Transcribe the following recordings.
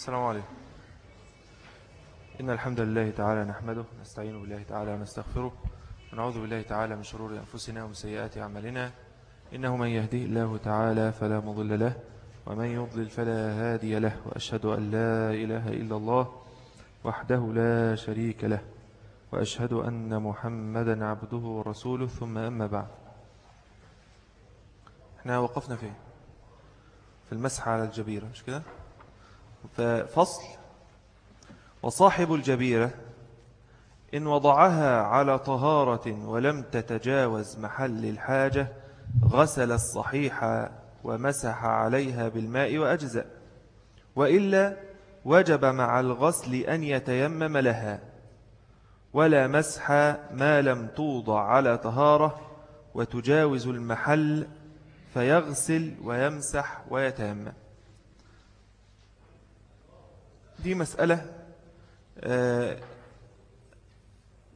السلام عليكم. إن الحمد لله تعالى نحمده نستعين بالله تعالى ونستغفره ونعوذ بالله تعالى من شرور أنفسنا ومن سيئات أعمالنا. إنه من يهديه الله تعالى فلا مضل له ومن يضلل فلا هادي له وأشهد أن لا إله إلا الله وحده لا شريك له وأشهد أن محمدا عبده ورسوله. ثم أما بعد إحنا وقفنا فين في المسح على الجبيرة مش كده؟ ففصل. وصاحب الجبيرة إن وضعها على طهارة ولم تتجاوز محل الحاجة غسل الصحيح ومسح عليها بالماء وأجزأ. وإلا وجب مع الغسل أن يتيمم لها. ولا مسح ما لم توضع على طهارة وتجاوز المحل فيغسل ويمسح ويتيمم. دي مسألة آه،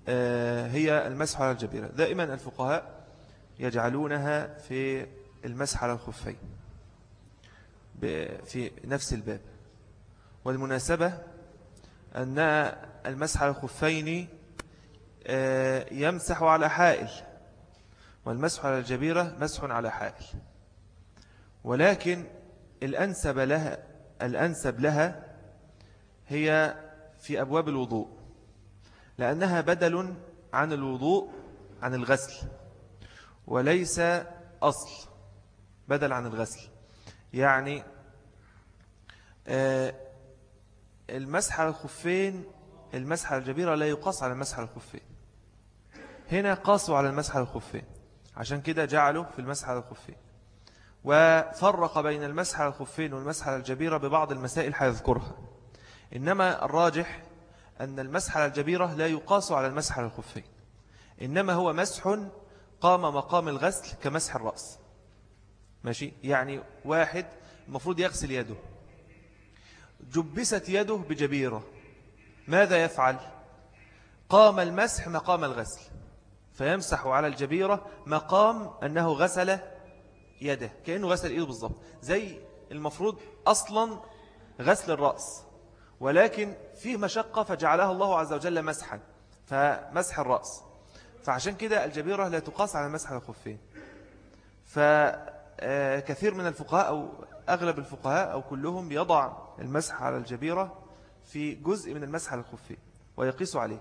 آه، هي المسح على الجبيرة. دائما الفقهاء يجعلونها في المسح على الخفين في نفس الباب. والمناسبة أن المسح على الخفين آه، يمسح على حائل. والمسح على الجبيرة مسح على حائل. ولكن الأنسب لها الأنسب لها هي في أبواب الوضوء لأنها بدل عن الوضوء عن الغسل وليس أصل بدل عن الغسل. يعني آه، المسح على الخفين المسح على الجبيرة لا يقاس على المسح على الخفين. هنا قاسوا على المسح على الخفين عشان كده جعلوا في المسح على الخفين. وفرق بين المسح على الخفين والمسح على الجبيرة ببعض المسائل حيذكرها إنما الراجح أن المسح على الجبيرة لا يقاس على المسح على الخفين. إنما هو مسح قام مقام الغسل كمسح الرأس. ماشي؟ يعني واحد المفروض يغسل يده. جبست يده بجبيرة. ماذا يفعل؟ قام المسح مقام الغسل. فيمسح على الجبيرة مقام أنه غسل يده. كأنه غسل إيده بالضبط. زي المفروض أصلا غسل الرأس. ولكن فيه مشقة فجعلها الله عز وجل مسحا فمسح الرأس. فعشان كده الجبيرة لا تقاس على مسح الخفين. فكثير من الفقهاء أو أغلب الفقهاء أو كلهم يضع المسح على الجبيرة في جزء من المسح على الخفين ويقيس عليه.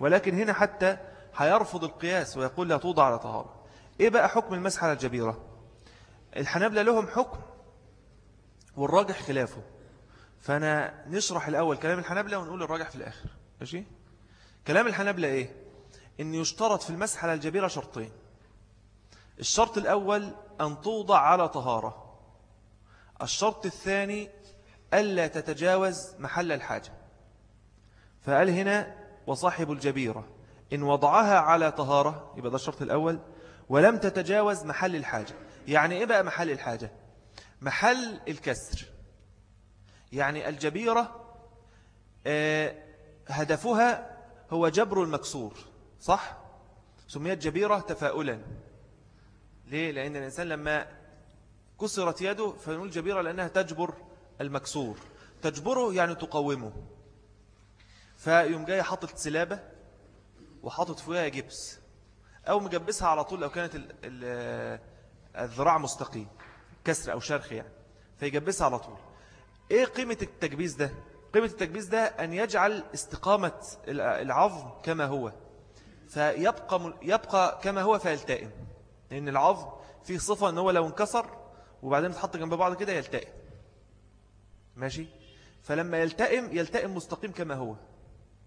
ولكن هنا حتى هيرفض القياس ويقول لا توضع على طهارة. إيه بقى حكم المسح على الجبيرة؟ الحنابلة لهم حكم والراجح خلافه. فأنا نشرح الأول كلام الحنابلة ونقول الراجح في الآخر. ماشي؟ كلام الحنابلة إيه؟ إن يشترط في المسح على الجبيرة شرطين. الشرط الأول أن توضع على طهارة. الشرط الثاني ألا تتجاوز محل الحاجة. فقال هنا وصاحب الجبيرة إن وضعها على طهارة يبقى ده الشرط الأول ولم تتجاوز محل الحاجة. يعني إيه بقى محل الحاجة؟ محل الكسر. يعني الجبيرة آه، هدفها هو جبر المكسور صح؟ سميت جبيرة تفاؤلا. ليه؟ لأن الإنسان لما كسرت يده فنقول جبيرة لأنها تجبر المكسور. تجبره يعني تقومه. فيوم جاي حاطط سلابة وحاطط فيها جبس. أو مجبسها على طول لو كانت الذراع مستقيم كسر أو شرخ يعني. فيجبسها على طول. إيه قيمة التجبيس ده؟ قيمة التجبيس ده أن يجعل استقامة العظم كما هو. فيبقى يبقى كما هو فيلتئم. لأن العظم فيه صفة أنه لو انكسر وبعدين تحط جنب بعض كده يلتئم. ماشي؟ فلما يلتئم يلتئم مستقيم كما هو.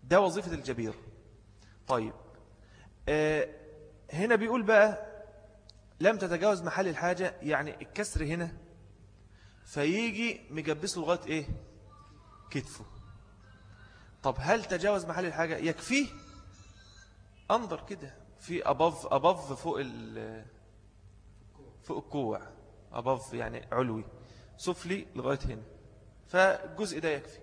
ده وظيفة الجبير. طيب. آه هنا بيقول بقى لم تتجاوز محل الحاجة يعني الكسر هنا فيجي مجبسه لغاية إيه؟ كتفه. طب هل تجاوز محل الحاجة؟ يكفيه. أنظر كده. في أبف أبف فوق ال فوق الكوع. أبف يعني علوي. سفلي لغاية هنا. فالجزء ده يكفي.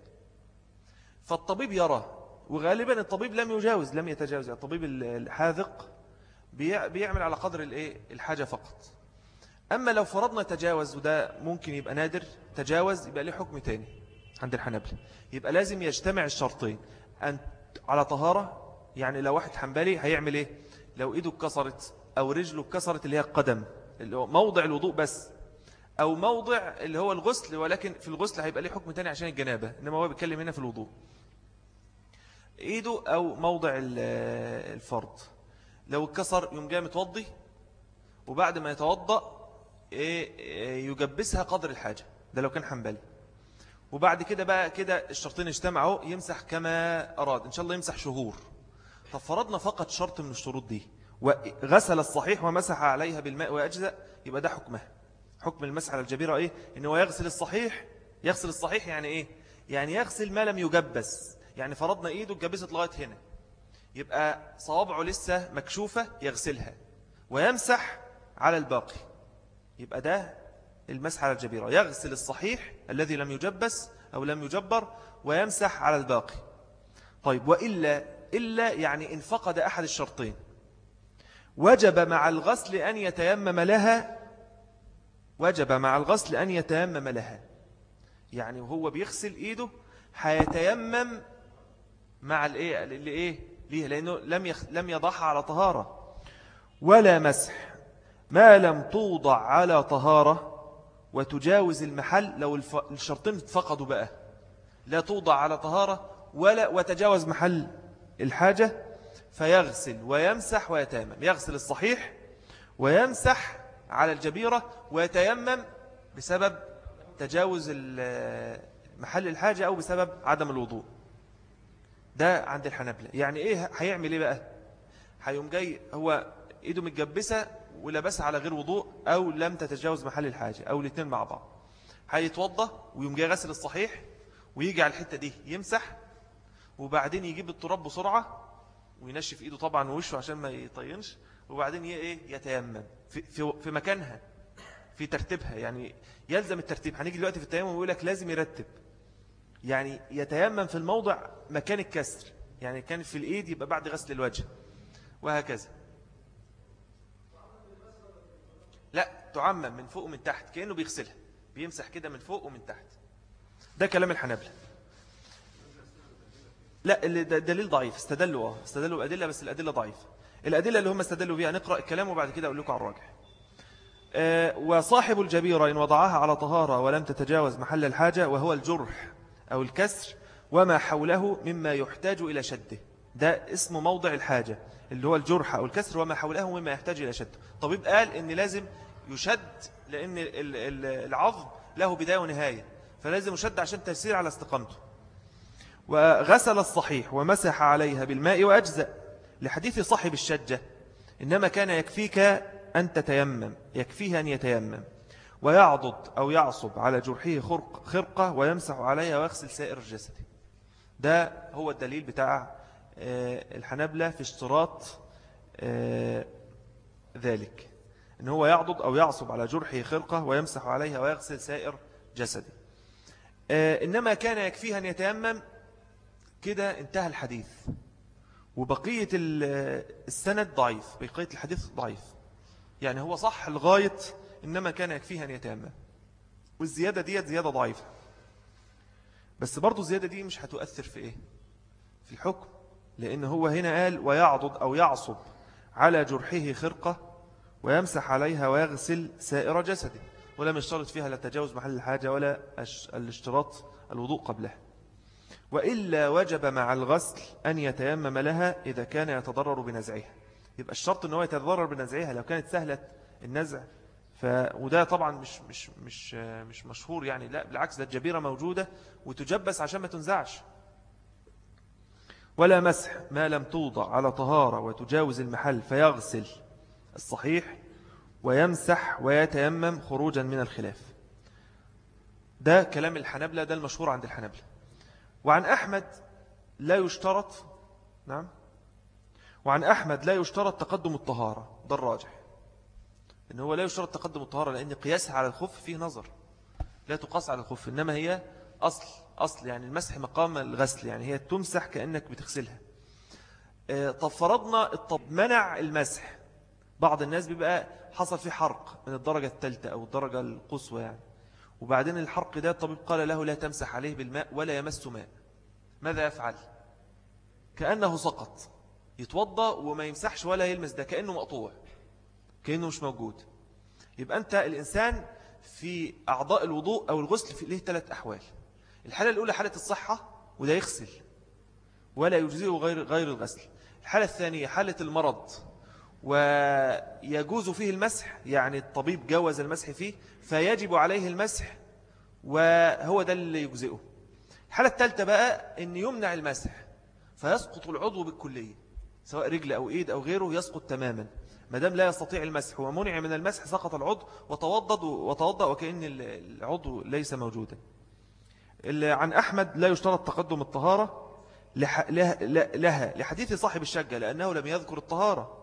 فالطبيب يرى. وغالبا الطبيب لم يجاوز لم يتجاوز. الطبيب الحاذق بيعمل على قدر الحاجة فقط. أما لو فرضنا تجاوز وده ممكن يبقى نادر تجاوز يبقى له حكم تاني عند الحنبلة يبقى لازم يجتمع الشرطين. أن على طهارة يعني لو واحد حنبلي هيعمل إيه؟ لو إيده اتكسرت أو رجله اتكسرت اللي هي القدم اللي هو موضع الوضوء بس أو موضع اللي هو الغسل ولكن في الغسل هيبقى ليه حكم تاني عشان الجنابة إنما هو بيتكلم هنا في الوضوء. إيده أو موضع الفرض. لو اتكسر يوم جاي متوضي وبعد ما يتوضأ يجبسها قدر الحاجة. ده لو كان حنبلي. وبعد كده بقى كده الشرطين اجتمعوا يمسح كما أراد. إن شاء الله يمسح شهور. طب فرضنا فقط شرط من الشروط دي. وغسل الصحيح ومسح عليها بالماء وأجزأ يبقى ده حكمها حكم المسح على الجبيرة إيه؟ إنه يغسل الصحيح. يغسل الصحيح يعني إيه؟ يعني يغسل ما لم يجبس. يعني فرضنا إيده اتجبست لغاية هنا. يبقى صوابعه لسه مكشوفة يغسلها. ويمسح على الباقي. يبقى ده المسح على الجبيرة. يغسل الصحيح الذي لم يجبس أو لم يجبر ويمسح على الباقي. طيب وإلا إلا يعني إن فقد أحد الشرطين. وجب مع الغسل أن يتيمم لها وجب مع الغسل أن يتيمم لها. يعني وهو بيغسل إيده هيتيمم مع الإيه؟ إيه ليه لأنه لم. لم يضعها على طهارة. ولا مسح. ما لم توضع على طهارة وتجاوز المحل لو الشرطين فقدوا بقى. لا توضع على طهارة ولا وتجاوز محل الحاجة فيغسل ويمسح ويتيمم. يغسل الصحيح ويمسح على الجبيرة ويتيمم بسبب تجاوز محل الحاجة أو بسبب عدم الوضوء. ده عند الحنبلة يعني إيه هيعمل إيه بقى؟ هيوم جاي هو إيده متجبسة ولبسها على غير وضوء أو لم تتجاوز محل الحاجة أو الاثنين مع بعض. هيتوضى ويوم جاي غسل الصحيح ويجي على الحتة دي يمسح وبعدين يجيب التراب بسرعة وينشف إيده طبعا ووشه عشان ما يطينش وبعدين إيه يتيمم. في, في, في مكانها في ترتيبها. يعني يلزم الترتيب. هنيجي دلوقتي في التيمم ويقول لك لازم يرتب. يعني يتيمم في الموضع مكان الكسر. يعني كان في الإيد يبقى بعد غسل الوجه. وهكذا. لا تعمم من فوق ومن تحت كأنه بيغسلها بيمسح كده من فوق ومن تحت. ده كلام الحنابلة. لا الدليل ضعيف استدلوا آه استدلوا بأدلة بس الأدلة ضعيفة. الأدلة اللي هم استدلوا بها نقرأ الكلام وبعد كده أقول لكم على الراجح. آه، وصاحب الجبيرة إن وضعها على طهارة ولم تتجاوز محل الحاجة وهو الجرح أو الكسر وما حوله مما يحتاج إلى شده. ده اسمه موضع الحاجة. اللي هو الجرح أو الكسر وما حوله مما يحتاج إلى شده طبيب قال إن لازم يشد لأن العظم له بداية ونهاية فلازم يشد عشان تسير على استقامته. وغسل الصحيح ومسح عليها بالماء وأجزأ لحديث صاحب الشجة إنما كان يكفيك أن تتيمم يكفيه أن يتيمم. ويعضد أو يعصب على جرحه خرق خرقة ويمسح عليها ويغسل سائر الجسد ده هو الدليل بتاع آه، الحنبلة في اشتراط آه، ذلك. إن هو يعضد أو يعصب على جرحه خرقة ويمسح عليها ويغسل سائر جسده. آه، إنما كان يكفيها أن يتيمم. كده انتهى الحديث. وبقية السند ضعيف. بقية الحديث ضعيف. يعني هو صح لغاية إنما كان يكفيها أن يتيمم. والزيادة دي زيادة ضعيفة. بس برضو الزيادة دي مش هتؤثر في إيه؟ في الحكم. لأن هو هنا قال ويعضد أو يعصب على جرحه خرقة ويمسح عليها ويغسل سائر جسده. ولم يشترط فيها لا تجاوز محل الحاجة ولا الاشتراط الوضوء قبلها. وإلا وجب مع الغسل أن يتيمم لها إذا كان يتضرر بنزعها. يبقى الشرط أنه يتضرر بنزعها. لو كانت سهلة النزع ف... وده طبعا مش, مش, مش, مش مشهور يعني. لا بالعكس ده الجبيرة موجودة وتجبس عشان ما تنزعش. ولا مسح ما لم توضع على طهارة وتجاوز المحل فيغسل الصحيح ويمسح ويتيمم خروجا من الخلاف. ده كلام الحنبلة ده المشهور عند الحنبلة وعن أحمد لا يشترط نعم وعن أحمد لا يشترط تقدم الطهارة ده الراجح. إن هو لا يشترط تقدم الطهارة لأن قياسها على الخف فيه نظر لا تقاس على الخف إنما هي أصل أصل يعني المسح مقام الغسل يعني هي تمسح كأنك بتغسلها. آه، طب فرضنا الطب منع المسح. بعض الناس بيبقى حصل فيه حرق من الدرجة الثالثة أو الدرجة القصوى يعني. وبعدين الحرق ده الطبيب قال له لا تمسح عليه بالماء ولا يمس ماء. ماذا يفعل؟ كأنه سقط. يتوضى وما يمسحش ولا يلمس ده كأنه مقطوع كأنه مش موجود. يبقى أنت الإنسان في أعضاء الوضوء أو الغسل في له ثلاث أحوال. الحالة الأولى حالة الصحة وده يغسل ولا يجزئه غير غير الغسل. الحالة الثانية حالة المرض ويجوز فيه المسح يعني الطبيب جوز المسح فيه فيجب عليه المسح وهو ده اللي يجزئه. الحالة الثالثة بقى أن يمنع المسح فيسقط العضو بالكلية سواء رجل أو إيد أو غيره يسقط تماما. ما دام لا يستطيع المسح ومنع من المسح سقط العضو وتوضد وتوضأ وكأن العضو ليس موجودا. عن أحمد لا يشترط تقدم الطهارة لها لحديث صاحب الشجة لأنه لم يذكر الطهارة.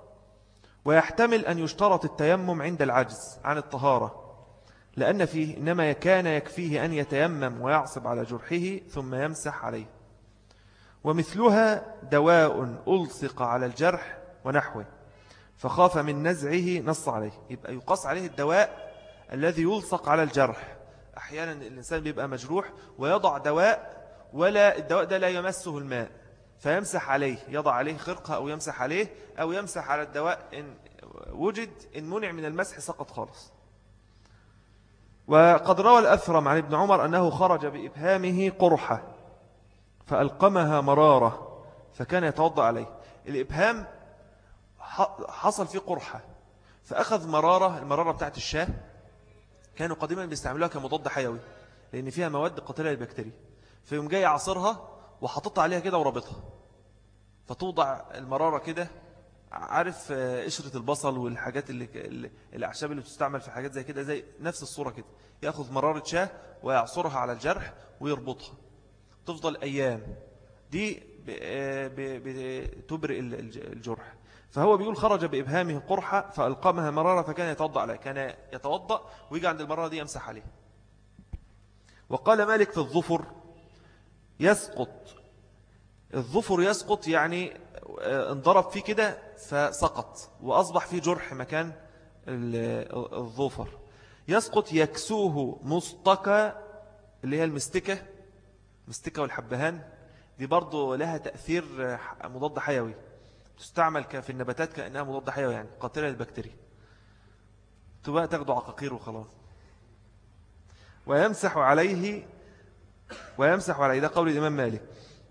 ويحتمل أن يشترط التيمم عند العجز عن الطهارة لأن فيه إنما كان يكفيه أن يتيمم ويعصب على جرحه ثم يمسح عليه. ومثلها دواء ألصق على الجرح ونحوه فخاف من نزعه نص عليه يبقى يقص عليه الدواء الذي يلصق على الجرح. أحيانا الإنسان بيبقى مجروح ويضع دواء ولا الدواء ده لا يمسه الماء فيمسح عليه يضع عليه خرقة أو يمسح عليه أو يمسح على الدواء إن وجد إن منع من المسح سقط خالص. وقد روى الأثرم عن ابن عمر أنه خرج بإبهامه قرحة فألقمها مرارة فكان يتوضأ عليه. الإبهام حصل فيه قرحة فأخذ مرارة المرارة بتاعت الشاة كانوا قديما بيستعملوها كمضاد حيوي لأن فيها مواد قاتلة للبكتيريا. فيوم جاي عصرها وحطتها عليها كده وربطها فتوضع المرارة كده عارف آه، قشرة البصل والحاجات اللي الأعشاب اللي بتستعمل في حاجات زي كده زي نفس الصورة كده. يأخذ مرارة شاة ويعصرها على الجرح ويربطها. تفضل أيام. دي آه، بتبرئ الجرح. فهو بيقول خرج بإبهامه قرحة فألقمها مرارة فكان يتوضأ عليها كان يتوضأ ويجي عند المرارة دي يمسح عليه. وقال مالك في الظفر يسقط. الظفر يسقط يعني آه، انضرب فيه كده فسقط وأصبح فيه جرح مكان الظفر. يسقط يكسوه مستكى اللي هي المستكة المستكة والحبهان. دي برضو لها تأثير مضاد حيوي. تستعمل في النباتات كأنها مضاد حيوي يعني قاتلة للبكتيريا. تبقى تاخدوا عقاقير وخلاص. ويمسح عليه ويمسح عليه ده قول الإمام مالك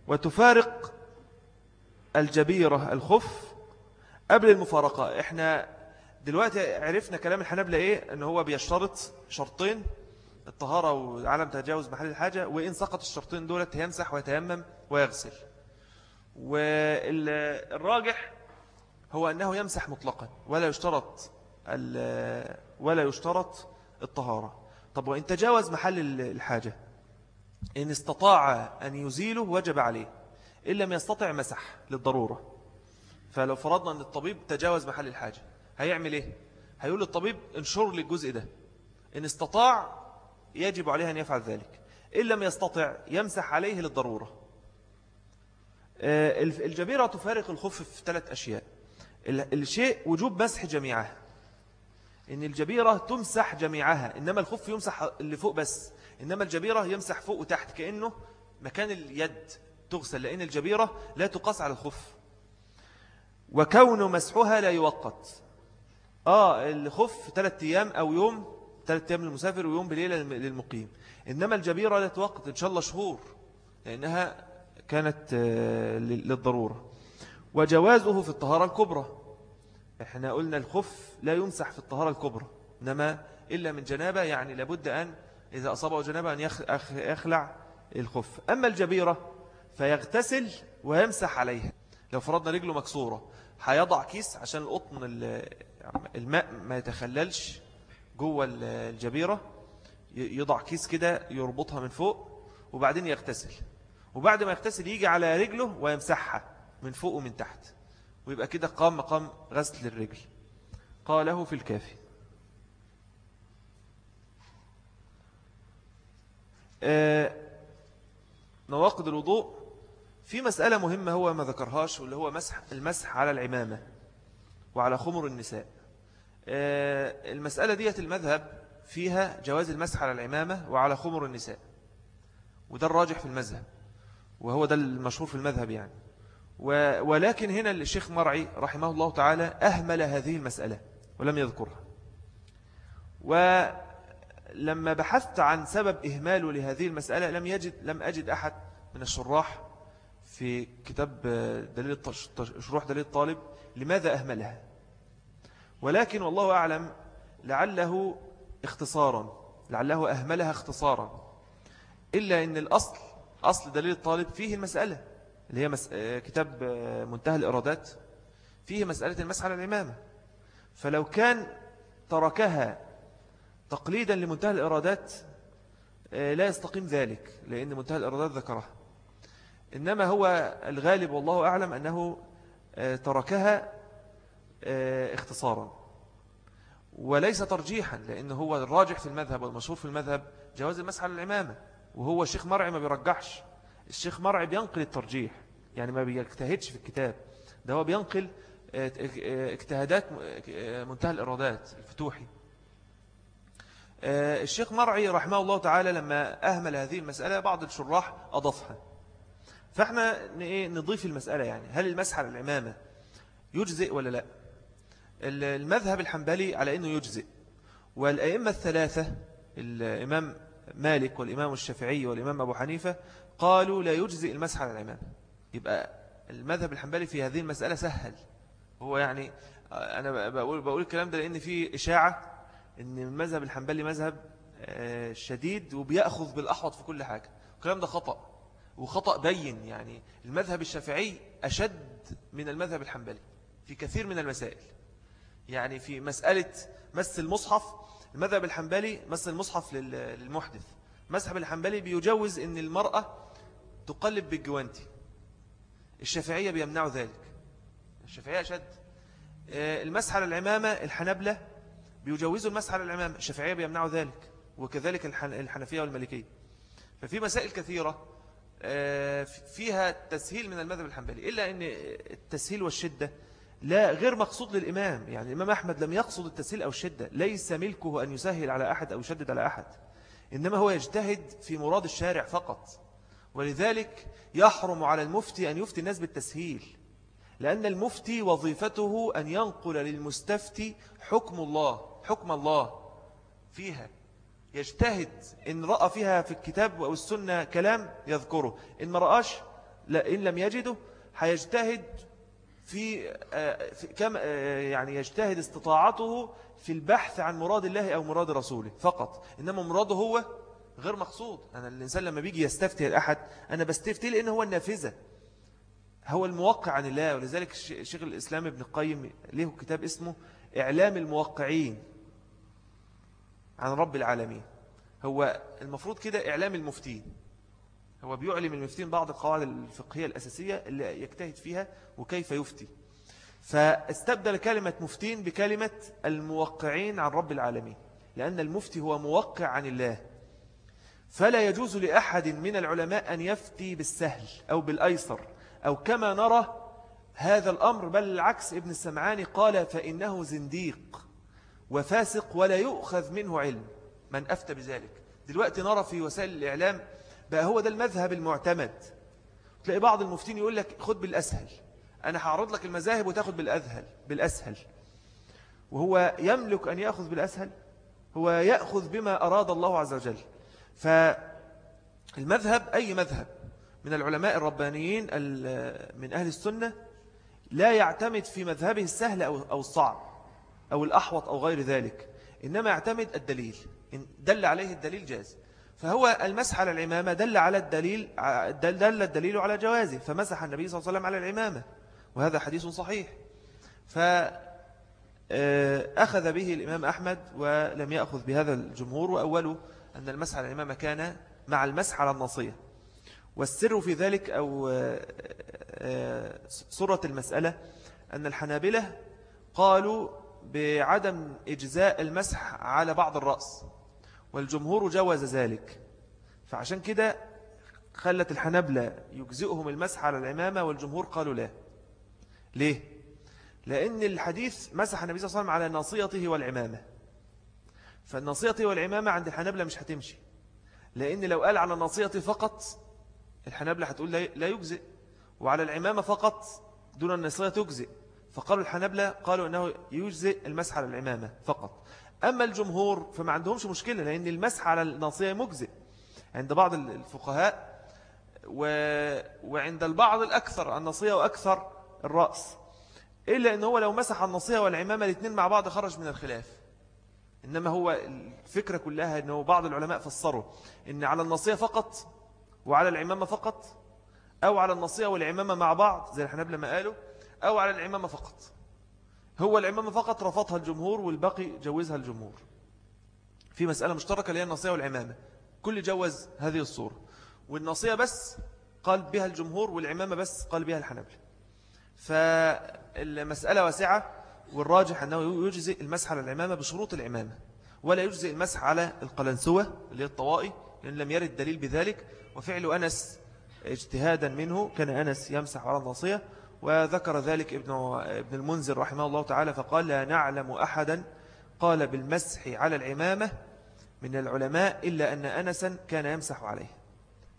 وتفارق الجبيرة الخف قبل المفارقة. إحنا دلوقتي عرفنا كلام الحنابلة إيه؟ إن هو بيشترط شرطين الطهارة وعلم تجاوز محل الحاجة وإن سقط الشرطين دولت يمسح ويتيمم ويغسل. والراجح هو أنه يمسح مطلقا ولا يشترط ولا يشترط الطهارة. طب وإن تجاوز محل الحاجة إن استطاع أن يزيله وجب عليه إن لم يستطع مسح للضرورة. فلو فرضنا أن الطبيب تجاوز محل الحاجة هيعمل إيه؟ هيقول للطبيب انشر لي الجزء ده. إن استطاع يجب عليه أن يفعل ذلك إن لم يستطع يمسح عليه للضرورة. الجبيرة تفارق الخف في ثلاث أشياء. الشيء وجوب مسح جميعها. إن الجبيرة تمسح جميعها إنما الخف يمسح اللي فوق بس. إنما الجبيرة يمسح فوق وتحت كأنه مكان اليد تغسل لأن الجبيرة لا تقاس على الخف وكون مسحها لا يوقت آه الخف ثلاثة أيام أو يوم ثلاثة أيام للمسافر ويوم بليلة للمقيم. إنما الجبيرة لا توقت إن شاء الله شهور لأنها كانت آه، للضرورة. وجوازه في الطهارة الكبرى. إحنا قلنا الخف لا يمسح في الطهارة الكبرى إنما إلا من جنابة يعني لابد أن إذا أصابه جنابة أن يخلع الخف. أما الجبيرة فيغتسل ويمسح عليها. لو فرضنا رجله مكسورة هيضع كيس عشان القطن الماء ما يتخللش جوه الجبيرة يضع كيس كده يربطها من فوق وبعدين يغتسل. وبعد ما يغتسل يجي على رجله ويمسحها من فوق ومن تحت. ويبقى كده قام مقام غسل الرجل. قاله في الكافي. آه، نواقض الوضوء. في مسألة مهمة هو ما ذكرهاش واللي هو مسح المسح على العمامة وعلى خمر النساء. آه، المسألة ديت المذهب فيها جواز المسح على العمامة وعلى خمر النساء وده الراجح في المذهب. وهو ده المشهور في المذهب يعني. ولكن هنا الشيخ مرعي رحمه الله تعالى أهمل هذه المسألة ولم يذكرها. ولما بحثت عن سبب إهماله لهذه المسألة لم يجد لم أجد أحد من الشراح في كتاب دليل شروح دليل الطالب لماذا أهملها. ولكن والله أعلم لعله اختصارا لعله أهملها اختصارا. إلا أن الأصل أصل دليل الطالب فيه المسألة اللي هي مس... كتاب منتهى الإرادات فيه مسألة المسح على الإمامة فلو كان تركها تقليدا لمنتهى الإرادات لا يستقيم ذلك لأن منتهى الإرادات ذكرها. إنما هو الغالب والله أعلم أنه تركها اختصارا. وليس ترجيحا لأنه هو الراجح في المذهب والمشهور في المذهب جواز المسح على الإمامة وهو الشيخ مرعي ما بيرجحش. الشيخ مرعي بينقل الترجيح يعني ما بيجتهدش في الكتاب. ده هو بينقل آه، آه، اجتهادات آه، منتهى الإرادات الفتوحي. الشيخ مرعي رحمه الله تعالى لما أهمل هذه المسألة بعض الشراح أضافها. فإحنا إيه، نضيف المسألة يعني. هل المسح على العمامة يجزئ ولا لا؟ المذهب الحنبلي على أنه يجزئ. والأئمة الثلاثة الإمام مالك والإمام الشافعي والإمام أبو حنيفة قالوا لا يجزئ المسح على الإمام يبقى المذهب الحنبلي في هذه المسألة سهل. هو يعني أنا بقول, بقول الكلام ده لأن في إشاعة أن المذهب الحنبلي مذهب آه، شديد وبيأخذ بالأحوط في كل حاجة. الكلام ده خطأ وخطأ بين يعني. المذهب الشافعي أشد من المذهب الحنبلي في كثير من المسائل. يعني في مسألة مس المصحف المذهب الحنبلي مس المصحف للمحدث. مذهب الحنبلي بيجوز أن المرأة تقلب بالجوانتي. الشافعية بيمنعوا ذلك. الشافعية أشد. آه، المسح على العمامة الحنبلة بيجوزوا المسح على العمامة. الشافعية بيمنعوا ذلك وكذلك الحنفية والملكية ففي مسائل كثيرة آه، فيها تسهيل من المذهب الحنبلي. إلا أن التسهيل والشدة لا غير مقصود للإمام. يعني الإمام أحمد لم يقصد التسهيل أو الشدة. ليس ملكه أن يسهل على أحد أو يشدد على أحد. إنما هو يجتهد في مراد الشارع فقط. ولذلك يحرم على المفتي أن يفتي الناس بالتسهيل. لأن المفتي وظيفته أن ينقل للمستفتي حكم الله حكم الله فيها. يجتهد إن رأى فيها في الكتاب أو السنة كلام يذكره. إن ما رأش لا إن لم يجده هيجتهد في, آه، في كم آه، يعني يجتهد استطاعته في البحث عن مراد الله أو مراد رسوله فقط. إنما مراده هو غير مقصود. أنا الإنسان لما بيجي يستفتي الأحد أنا بستفتي لأنه هو النافذة. هو الموقع عن الله. ولذلك شيخ الإسلام ابن القيم له كتاب اسمه إعلام الموقعين عن رب العالمين. هو المفروض كده إعلام المفتين. هو بيعلم المفتين بعض القواعد الفقهية الأساسية اللي يجتهد فيها وكيف يفتي. فاستبدل كلمة مفتين بكلمة الموقعين عن رب العالمين لأن المفتي هو موقع عن الله. فلا يجوز لأحد من العلماء أن يفتي بالسهل أو بالأيسر أو كما نرى هذا الأمر بل العكس ابن السمعاني قال فإنه زنديق وفاسق ولا يؤخذ منه علم. من أفتى بذلك. دلوقتي نرى في وسائل الإعلام بقى هو ده المذهب المعتمد. تلاقي بعض المفتين يقول لك خد بالأسهل. أنا هعرض لك المذاهب وتاخد بالأذهل بالأسهل. وهو يملك أن يأخذ بالأسهل؟ هو يأخذ بما أراد الله عز وجل. فالمذهب أي مذهب من العلماء الربانيين من أهل السنة لا يعتمد في مذهبه السهل أو الصعب أو الأحوط أو غير ذلك. إنما يعتمد الدليل. إن دل عليه الدليل جاز فهو المسح على العمامة دل على الدليل دل الدليل على جوازه فمسح النبي صلى الله عليه وسلم على العمامة وهذا حديث صحيح. فأخذ آه، به الإمام أحمد ولم يأخذ بهذا الجمهور وأوله أن المسح على العمامة كان مع المسح على النصية. والسر في ذلك أو آه، آه، سرة المسألة أن الحنابلة قالوا بعدم إجزاء المسح على بعض الرأس. والجمهور جوز ذلك. فعشان كده خلت الحنبلة يجزئهم المسح على العمامة والجمهور قالوا لا. ليه؟ لأن الحديث مسح النبي صلى الله عليه وسلم على ناصيته والعمامة. فالنصية والعمامة عند الحنابلة مش هتمشي. لأن لو قال على النصية فقط الحنابلة هتقول لا يجزئ. وعلى العمامة فقط دون النصية تجزئ. فقالوا الحنابلة قالوا أنه يجزئ المسح على العمامة فقط. أما الجمهور فما عندهمش مشكلة لأن المسح على النصية مجزئ عند بعض الفقهاء و... وعند البعض الأكثر النصية وأكثر الرأس إلا أنه هو لو مسح النصية والعمامة الاثنين مع بعض خرج من الخلاف. إنما هو الفكرة كلها أنه بعض العلماء فسروا أن على النصية فقط وعلى العمامة فقط أو على النصية والعمامة مع بعض زي الحنابلة ما قالوا أو على العمامة فقط. هو العمامة فقط رفضها الجمهور والباقي جوزها الجمهور. في مسألة مشتركة اللي هي النصية والعمامة. كل جوز هذه الصورة. والنصية بس قال بها الجمهور والعمامة بس قال بها الحنابلة. فالمسألة واسعة والراجح أنه يجزئ المسح على العمامة بشروط العمامة. ولا يجزئ المسح على القلنسوة اللي هي الطوائي لأن لم يرد دليل بذلك. وفعل أنس اجتهادا منه كان أنس يمسح على النصية وذكر ذلك ابن ابن المنذر رحمه الله تعالى فقال لا نعلم أحدا قال بالمسح على العمامة من العلماء إلا أن أنسا كان يمسح عليه.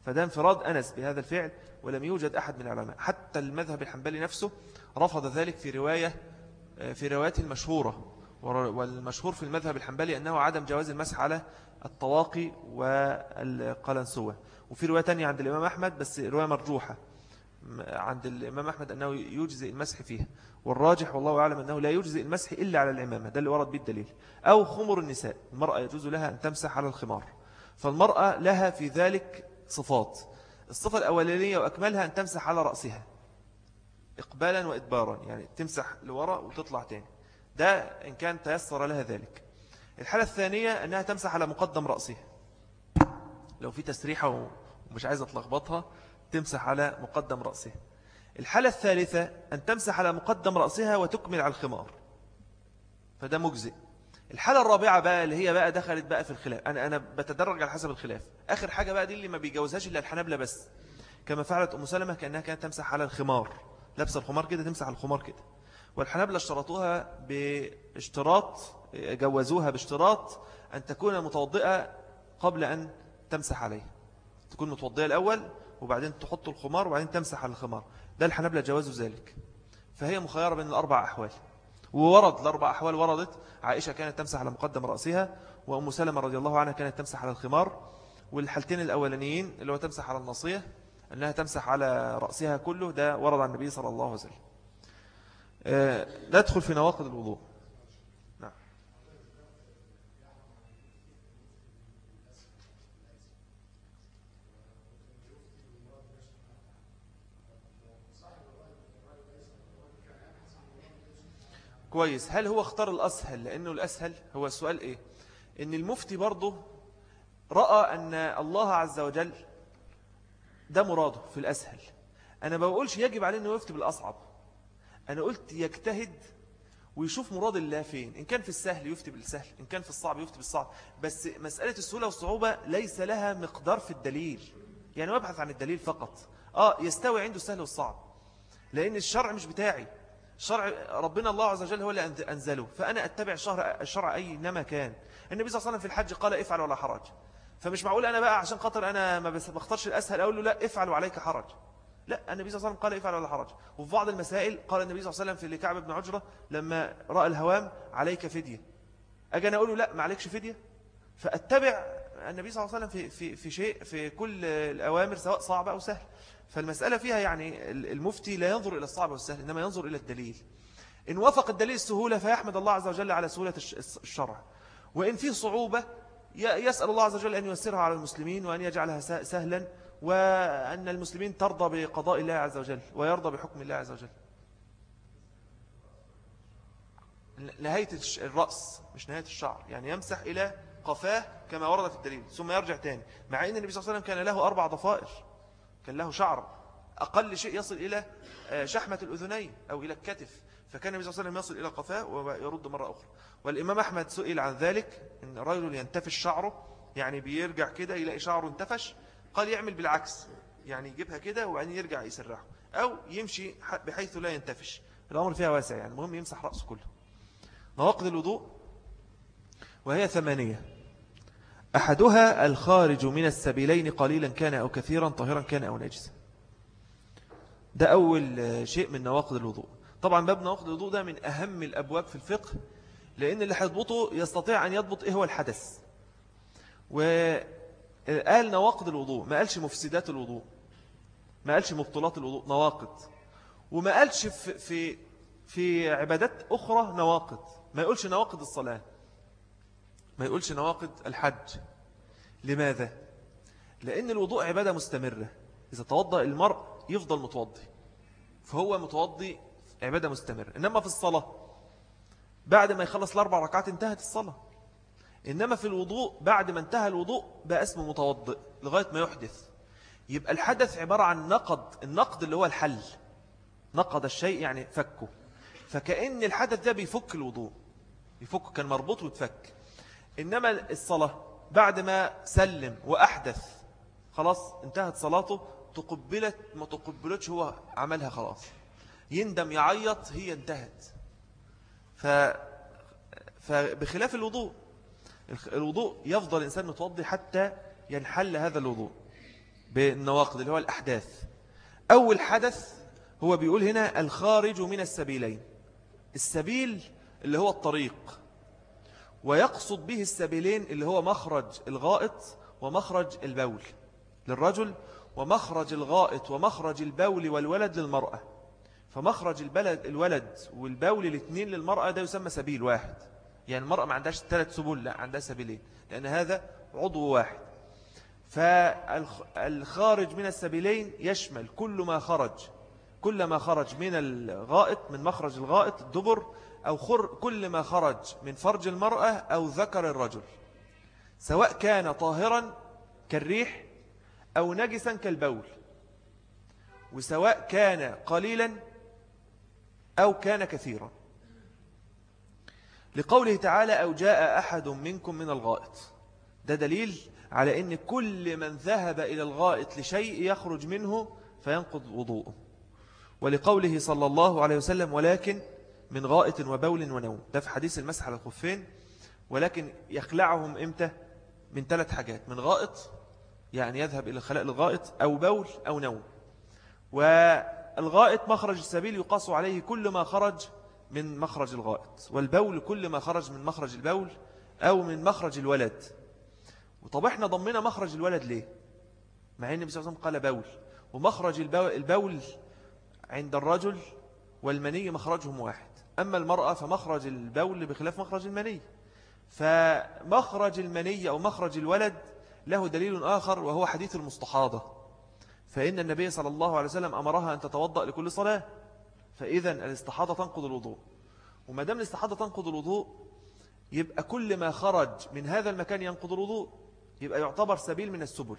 فده انفراد أنس بهذا الفعل ولم يوجد أحد من العلماء. حتى المذهب الحنبلي نفسه رفض ذلك في رواية في روايات المشهورة. والمشهور في المذهب الحنبلي أنه عدم جواز المسح على الطواقي والقلنسوة. وفي رواية تانية عند الإمام أحمد بس رواية مرجوحة. عند الإمام أحمد أنه يجزئ المسح فيها والراجح والله أعلم أنه لا يجزئ المسح إلا على الإمامة ده اللي ورد به الدليل. أو خمر النساء المرأة يجوز لها أن تمسح على الخمار فالمرأة لها في ذلك صفات. الصفة الأولانية وأكملها أن تمسح على رأسها إقبالا وإدبارا يعني تمسح لوراء وتطلع تاني. ده إن كان تيسر لها ذلك. الحالة الثانية أنها تمسح على مقدم رأسها. لو في تسريحة ومش عايزة تلخبطها تمسح على مقدم رأسها الحالة الثالثة أن تمسح على مقدم رأسها وتكمل على الخمار. فده مجزئ. الحالة الرابعة بقى اللي هي بقى دخلت بقى في الخلاف. أنا, أنا بتدرج على حسب الخلاف. آخر حاجة بقى دي اللي ما بيجوزهاش إلا الحنابلة بس. كما فعلت أم سلمة كأنها كانت تمسح على الخمار. لابسة الخمار كده تمسح على الخمار كده. والحنابلة اشترطوها باشتراط جوزوها باشتراط أن تكون متوضئة قبل أن تمسح عليه تكون متوضئة الأول وبعدين تحط الخمار وبعدين تمسح على الخمار. ده الحنابلة جوازوا ذلك. فهي مخيرة بين الأربع أحوال. وورد الأربع أحوال وردت. عائشة كانت تمسح على مقدم رأسها وأم سلمة رضي الله عنها كانت تمسح على الخمار. والحالتين الأولانيين اللي هو تمسح على النصية أنها تمسح على رأسها كله ده ورد عن النبي صلى الله عليه وسلم. آه، ندخل في نواقض الوضوء. كويس. هل هو اختار الأسهل؟ لأنه الأسهل هو السؤال إيه؟ إن المفتي برضه رأى أن الله عز وجل ده مراده في الأسهل. أنا ما بقولش يجب عليه أنه يفتي بالأصعب. أنا قلت يجتهد ويشوف مراد الله فين. إن كان في السهل يفتي بالسهل إن كان في الصعب يفتي بالصعب. بس مسألة السهولة والصعوبة ليس لها مقدار في الدليل. يعني وابحث عن الدليل فقط. آه يستوي عنده السهل والصعب. لأن الشرع مش بتاعي. شرع ربنا الله عز وجل هو اللي أنزله. فأنا أتبع الشرع, الشرع أينما كان. النبي صلى الله عليه وسلم في الحج قال افعل ولا حرج. فمش معقول أنا بقى عشان خاطر أنا ما بختارش الأسهل أقول له لا افعل وعليك حرج. لا النبي صلى الله عليه وسلم قال افعل ولا حرج. وفي بعض المسائل قال النبي صلى الله عليه وسلم في لكعب بن عجرة لما رأى الهوام عليك فدية. أجي أنا أقول له لا ما عليكش فدية. فأتبع النبي صلى الله عليه وسلم في, في, في شيء في كل الأوامر سواء صعب أو سهل فالمسألة فيها يعني المفتي لا ينظر إلى الصعب والسهل إنما ينظر إلى الدليل. إن وافق الدليل السهولة فيحمد الله عز وجل على سهولة الشرع. وإن فيه صعوبة يسأل الله عز وجل أن ييسرها على المسلمين وأن يجعلها سهلا وأن المسلمين ترضى بقضاء الله عز وجل ويرضى بحكم الله عز وجل. نهاية الرأس مش نهاية الشعر. يعني يمسح إلى قفاه كما ورد في الدليل ثم يرجع تاني. مع أن النبي صلى الله عليه وسلم كان له أربع ضفائر. كان له شعر أقل شيء يصل إلى آه، شحمة الأذنين أو إلى الكتف. فكان النبي صلى الله عليه وسلم يصل إلى قفاه ويرد مرة أخرى. والإمام أحمد سئل عن ذلك إن رجل ينتفش شعره يعني بيرجع كده يلاقي شعره انتفش قال يعمل بالعكس يعني يجيبها كده وبعدين يرجع يسرحه أو يمشي بحيث لا ينتفش. الأمر فيها واسع يعني المهم يمسح رأسه كله. نواقض الوضوء وهي ثمانية. أحدها الخارج من السبيلين قليلا كان أو كثيرا طاهرا كان أو نجسا. ده أول شيء من نواقض الوضوء. طبعا باب نواقض الوضوء ده من أهم الأبواب في الفقه لأن اللي هيضبطه يستطيع أن يضبط إيه هو الحدث. وقال نواقض الوضوء ما قالش مفسدات الوضوء ما قالش مبطلات الوضوء نواقض. وما قالش في, في, في عبادات أخرى نواقض. ما يقولش نواقض الصلاة. ما يقولش نواقض الحج. لماذا؟ لأن الوضوء عبادة مستمرة. إذا توضأ المرء يفضل متوضي. فهو متوضي عبادة مستمرة. إنما في الصلاة بعد ما يخلص الأربع ركعات انتهت الصلاة. إنما في الوضوء بعد ما انتهى الوضوء بقى اسمه متوضئ لغاية ما يحدث. يبقى الحدث عبارة عن نقد النقد اللي هو الحل. نقد الشيء يعني فكه. فكأن الحدث ده بيفك الوضوء. يفك كان مربوط وتفك. إنما الصلاة بعد ما سلم وأحدث خلاص انتهت صلاته تقبلت ما تقبلتش هو عملها خلاص. يندم يعيط هي انتهت. ف... فبخلاف الوضوء الوضوء يفضل الإنسان متوضي حتى ينحل هذا الوضوء بالنواقض اللي هو الأحداث. أول حدث هو بيقول هنا الخارج من السبيلين. السبيل اللي هو الطريق. ويقصد به السبيلين اللي هو مخرج الغائط ومخرج البول للرجل ومخرج الغائط ومخرج البول والولد للمرأة. فمخرج البلد الولد والبول الاثنين للمرأة ده يسمى سبيل واحد. يعني المرأة ما عندهاش ثلاث سبل لا عندها سبيلين لأن هذا عضو واحد. فالخارج من السبيلين يشمل كل ما خرج كل ما خرج من الغائط من مخرج الغائط الدبر أو خر كل ما خرج من فرج المرأة أو ذكر الرجل سواء كان طاهرا كالريح أو نجسا كالبول وسواء كان قليلا أو كان كثيرا. لقوله تعالى أو جاء أحد منكم من الغائط. ده دليل على أن كل من ذهب إلى الغائط لشيء يخرج منه فينقض وضوءه. ولقوله صلى الله عليه وسلم ولكن من غائط وبول ونوم. ده في حديث المسح على الخفين. ولكن يخلعهم إمتى؟ من ثلاث حاجات. من غائط يعني يذهب إلى الخلاء الغائط أو بول أو نوم. والغائط مخرج السبيل يقاس عليه كل ما خرج من مخرج الغائط. والبول كل ما خرج من مخرج البول أو من مخرج الولد. وطب إحنا ضمنا مخرج الولد ليه؟ مع إن النبي صلى الله عليه وسلم قال بول. ومخرج البول عند الرجل والمني مخرجهم واحد. أما المرأة فمخرج البول بخلاف مخرج المني. فمخرج المني أو مخرج الولد له دليل آخر وهو حديث المستحاضة. فإن النبي صلى الله عليه وسلم أمرها أن تتوضأ لكل صلاة. فإذا الاستحاضة تنقض الوضوء. وما دام الاستحاضة تنقض الوضوء يبقى كل ما خرج من هذا المكان ينقض الوضوء. يبقى يعتبر سبيل من السبل.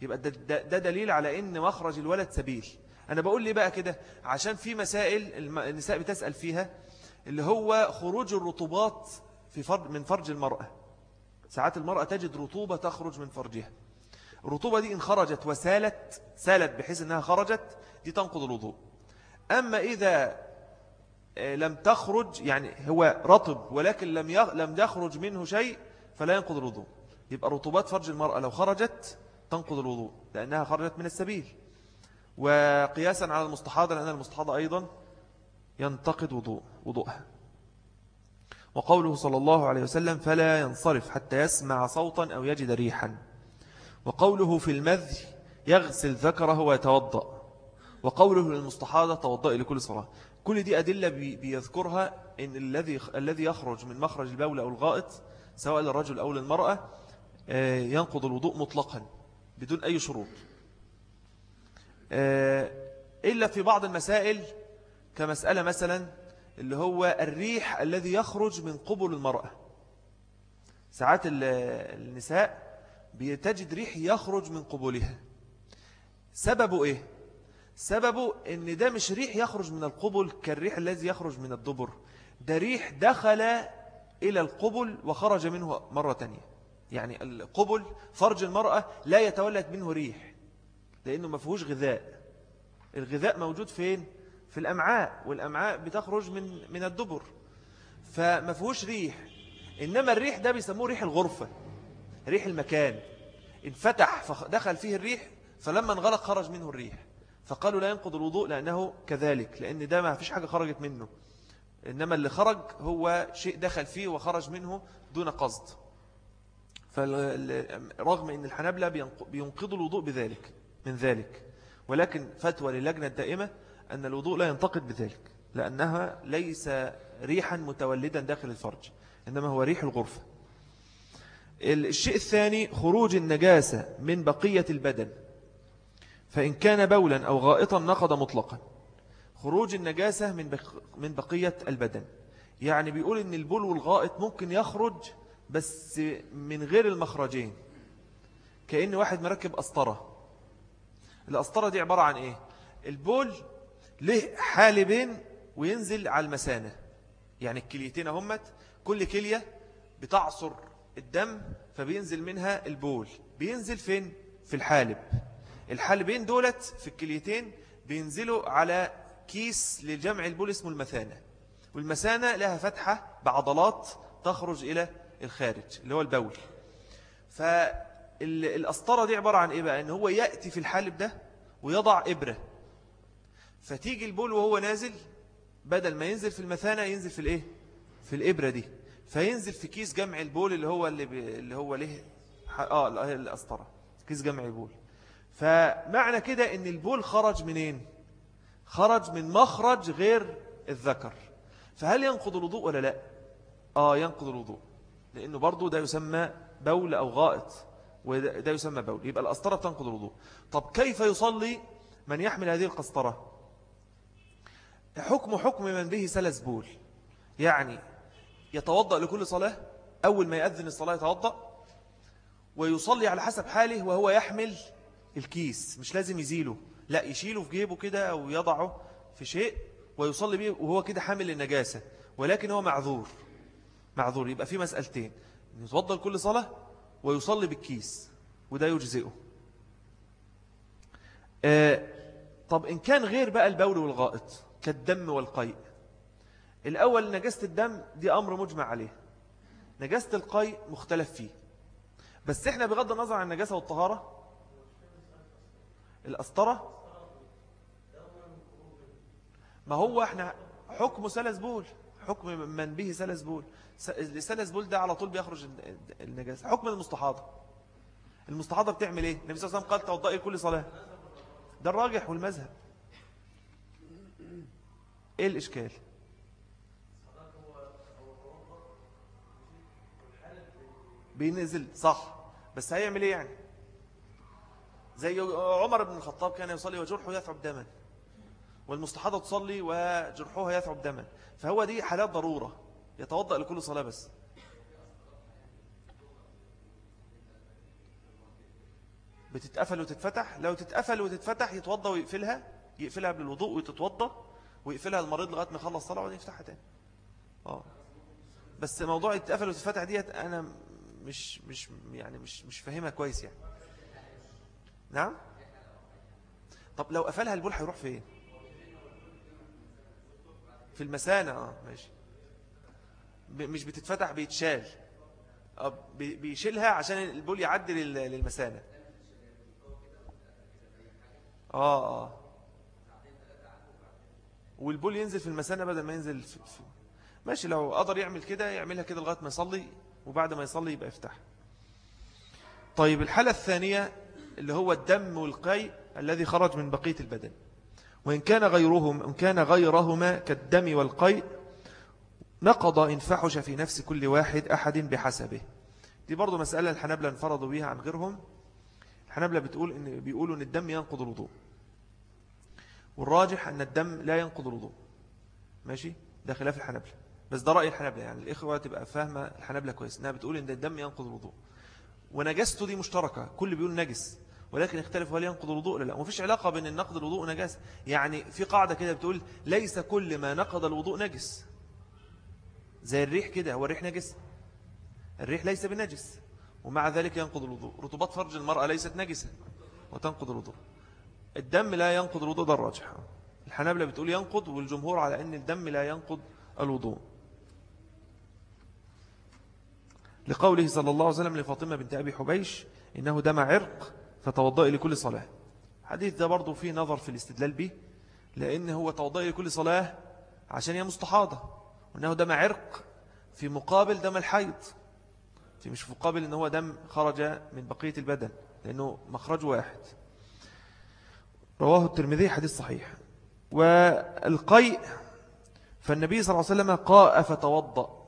يبقى ده, ده, ده دليل على أن مخرج الولد سبيل. أنا بقول لي بقى كده؟ عشان في مسائل النساء بتسأل فيها اللي هو خروج الرطوبات في فرج من فرج المرأة. ساعات المرأة تجد رطوبة تخرج من فرجها. الرطوبة دي إن خرجت وسالت سالت بحيث أنها خرجت دي تنقض الوضوء. أما إذا آه، لم تخرج يعني هو رطب ولكن لم لم يخرج منه شيء فلا ينقض الوضوء. يبقى رطوبات فرج المرأة لو خرجت تنقض الوضوء لأنها خرجت من السبيل. وقياسا على المستحاضة لأن المستحاضة أيضا ينتقد وضوء وضوءها. وقوله صلى الله عليه وسلم فلا ينصرف حتى يسمع صوتا أو يجد ريحا. وقوله في المذي يغسل ذكره ويتوضأ. وقوله للمستحاضة توضأ لكل صلاة. كل دي أدلة بيذكرها إن الذي الذي يخرج من مخرج البول أو الغائط سواء للرجل أو للمرأة آه، ينقض الوضوء مطلقا بدون أي شروط. إلا في بعض المسائل كمسألة مثلا اللي هو الريح الذي يخرج من قبل المرأة. ساعات النساء بتجد ريح يخرج من قبولها. سببه إيه؟ سببه إن ده مش ريح يخرج من القبل كالريح الذي يخرج من الدبر. ده ريح دخل إلى القبل وخرج منه مرة تانية. يعني القبل فرج المرأة لا يتولد منه ريح. لأنه ما فيهوش غذاء. الغذاء موجود فين؟ في الأمعاء والأمعاء بتخرج من من الدبر. فما فيهوش ريح. إنما الريح ده بيسموه ريح الغرفة ريح المكان. انفتح فدخل فيه الريح فلما انغلق خرج منه الريح. فقالوا لا ينقض الوضوء لأنه كذلك لأن ده ما فيش حاجة خرجت منه. إنما اللي خرج هو شيء دخل فيه وخرج منه دون قصد. فرغم أن الحنابلة بينقضوا الوضوء بذلك. من ذلك. ولكن فتوى للجنة الدائمة أن الوضوء لا ينتقد بذلك لأنها ليس ريحا متولدا داخل الفرج إنما هو ريح الغرفة. الشيء الثاني خروج النجاسة من بقية البدن. فإن كان بولا أو غائطا نقض مطلقا. خروج النجاسة من من بقية البدن. يعني بيقول إن البول والغائط ممكن يخرج بس من غير المخرجين. كأن واحد مركب أسطرة القسطرة دي عبارة عن إيه؟ البول له حالبين وينزل على المثانة. يعني الكليتين هما كل كلية بتعصر الدم فبينزل منها البول. بينزل فين؟ في الحالب. الحالبين دولت في الكليتين بينزلوا على كيس لجمع البول اسمه المثانة. والمثانة لها فتحة بعضلات تخرج إلى الخارج اللي هو البول. فالقسطرة دي عبارة عن إيه بقى؟ إن هو يأتي في الحالب ده ويضع إبرة. فتيجي البول وهو نازل بدل ما ينزل في المثانة ينزل في الإيه؟ في الإبرة دي. فينزل في كيس جمع البول اللي هو اللي, اللي هو له آه القسطرة. كيس جمع البول. فمعنى كده إن البول خرج منين؟ خرج من مخرج غير الذكر. فهل ينقض الوضوء ولا لا؟ آه ينقض الوضوء. لأنه برضو ده يسمى بول أو غائط. وده يسمى بول. يبقى الأسطرة تنقض الوضوء. طب كيف يصلي من يحمل هذه القسطرة؟ حكم حكم من به سلس بول. يعني يتوضأ لكل صلاة؟ أول ما يأذن الصلاة يتوضأ ويصلي على حسب حاله وهو يحمل الكيس. مش لازم يزيله. لا يشيله في جيبه كده أو يضعه في شيء ويصلي به وهو كده حامل النجاسة. ولكن هو معذور. معذور. يبقى في مسألتين. يتوضى لكل صلاة ويصلي بالكيس وده يجزئه. آه طب إن كان غير بقى البول والغائط كالدم والقيء. الأول نجاسة الدم دي أمر مجمع عليه. نجاسة القيء مختلف فيه. بس إحنا بغض النظر عن النجاسة والطهارة الأسطرة ما هو إحنا حكم سلس بول. حكم من به سلس بول. سلس بول ده على طول بيخرج النجاسة. حكم المستحاضة. المستحاضة بتعمل إيه؟ النبي صلى الله عليه وسلم قال توضئي كل صلاة. ده الراجح والمذهب. إيه الإشكال؟ بينزل صح. بس هيعمل إيه يعني؟ زي عمر بن الخطاب كان يصلي وجرحه يثعب دما. والمستحاضة تصلي وجرحها يثعب دما. فهو دي حالات ضرورة يتوضأ لكل صلاة بس. بتتقفل وتتفتح لو تتقفل وتتفتح يتوضأ ويقفلها يقفلها قبل الوضوء وتتوضأ ويقفلها المريض لغاية ما يخلص صلاة وبعدين يفتحها تاني. آه. بس موضوع يتقفل وتتفتح ديت أنا مش مش يعني مش مش فاهمها كويس يعني. نعم؟ طب لو قفلها البول هيروح فين؟ في المثانة آه ماشي. مش بتتفتح بيتشال. آه بيشيلها عشان البول يعدي للمثانة. آه آه. والبول ينزل في المثانة بدل ما ينزل في, في ماشي. لو قدر يعمل كده يعملها كده لغاية ما يصلي وبعد ما يصلي يبقى يفتح. طيب الحالة الثانية اللي هو الدم والقيء الذي خرج من بقية البدن. وإن كان غيرهم إن كان غيرهما كالدم والقيء نقض إن فحش في نفس كل واحد أحد بحسبه. دي برضو مسألة الحنبلة انفرضوا بها عن غيرهم. الحنبلة بتقول إن بيقولوا إن الدم ينقض الوضوء. والراجح أن الدم لا ينقض الوضوء. ماشي؟ ده خلاف الحنبلة بس ده رأي الحنبلة يعني. الإخوة تبقى فاهمة الحنبلة كويس إنها بتقول إن الدم ينقض الوضوء. ونجسته دي مشتركة. كل بيقول نجس. ولكن اختلف هل ينقض الوضوء ولا لا. ومفيش علاقة بين النقض الوضوء ونجاسة يعني في قاعدة كده بتقول ليس كل ما نقض الوضوء نجس. زي الريح كده هو الريح نجس؟ الريح ليس بنجس. ومع ذلك ينقض الوضوء. رطوبات فرج المرأة ليست نجسة وتنقض الوضوء. الدم لا ينقض الوضوء ده الراجح. الحنابلة بتقول ينقض والجمهور على أن الدم لا ينقض الوضوء. لقوله صلى الله عليه وسلم لفاطمة بنت أبي حبيش إنه دم عرق فتوضئ لكل صلاة. حديث ده برضو فيه نظر في الاستدلال به لأن هو توضئ لكل صلاة عشان هي مستحاضة وأنه دم عرق في مقابل دم الحيض في مش في مقابل أنه هو دم خرج من بقية البدن لأنه مخرج واحد. رواه الترمذي حديث صحيح. والقيء فالنبي صلى الله عليه وسلم قاء فتوضأ.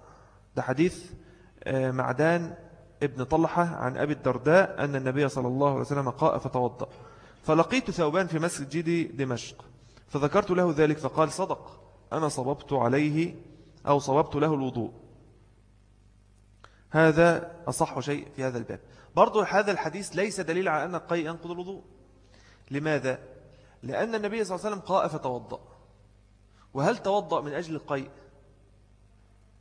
ده حديث آه، معدان ابن طلحة عن أبي الدرداء أن النبي صلى الله عليه وسلم قاء فتوضأ. فلقيت ثوبان في مسجد دمشق فذكرت له ذلك فقال صدق أنا صببت عليه أو صببت له الوضوء. هذا أصح شيء في هذا الباب. برضو هذا الحديث ليس دليل على أن القيء ينقض الوضوء. لماذا؟ لأن النبي صلى الله عليه وسلم قاء فتوضأ. وهل توضأ من أجل القيء؟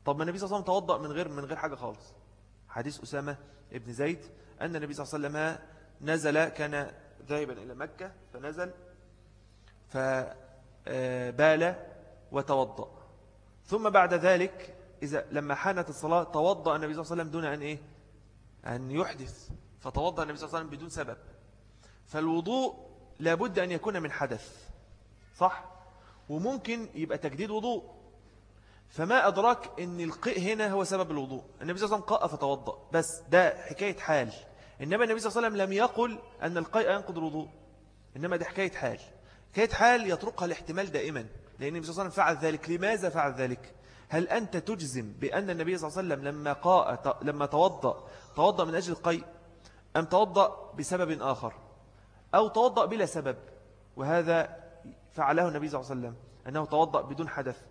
طب ما النبي صلى الله عليه وسلم توضأ من غير من غير حاجة خالص. حديث أسامة ابن زيد أن النبي صلى الله عليه وسلم نزل كان ذاهبا إلى مكة فنزل فبال وتوضأ. ثم بعد ذلك إذا لما حانت الصلاة توضأ النبي صلى الله عليه وسلم دون أن إيه؟ أن يحدث. فتوضأ النبي صلى الله عليه وسلم بدون سبب. فالوضوء لابد أن يكون من حدث صح؟ وممكن يبقى تجديد وضوء. فما أدراك أن القيء هنا هو سبب الوضوء. النبي صلى الله عليه وسلم قاء فتوضأ. بس ده حكاية حال. إنما النبي صلى الله عليه وسلم لم يقل أن القيء ينقض الوضوء. إنما ده حكاية حال. حكاية حال يطرقها الاحتمال دائما. لأن النبي صلى الله عليه وسلم فعل ذلك. لماذا فعل ذلك؟ هل أنت تجزم بأن النبي صلى الله عليه وسلم لما, قاء لما توضأ توضأ من أجل القيء أم توضأ بسبب آخر؟ أو توضأ بلا سبب. وهذا فعله النبي صلى الله عليه وسلم أنه توضأ بدون حدث.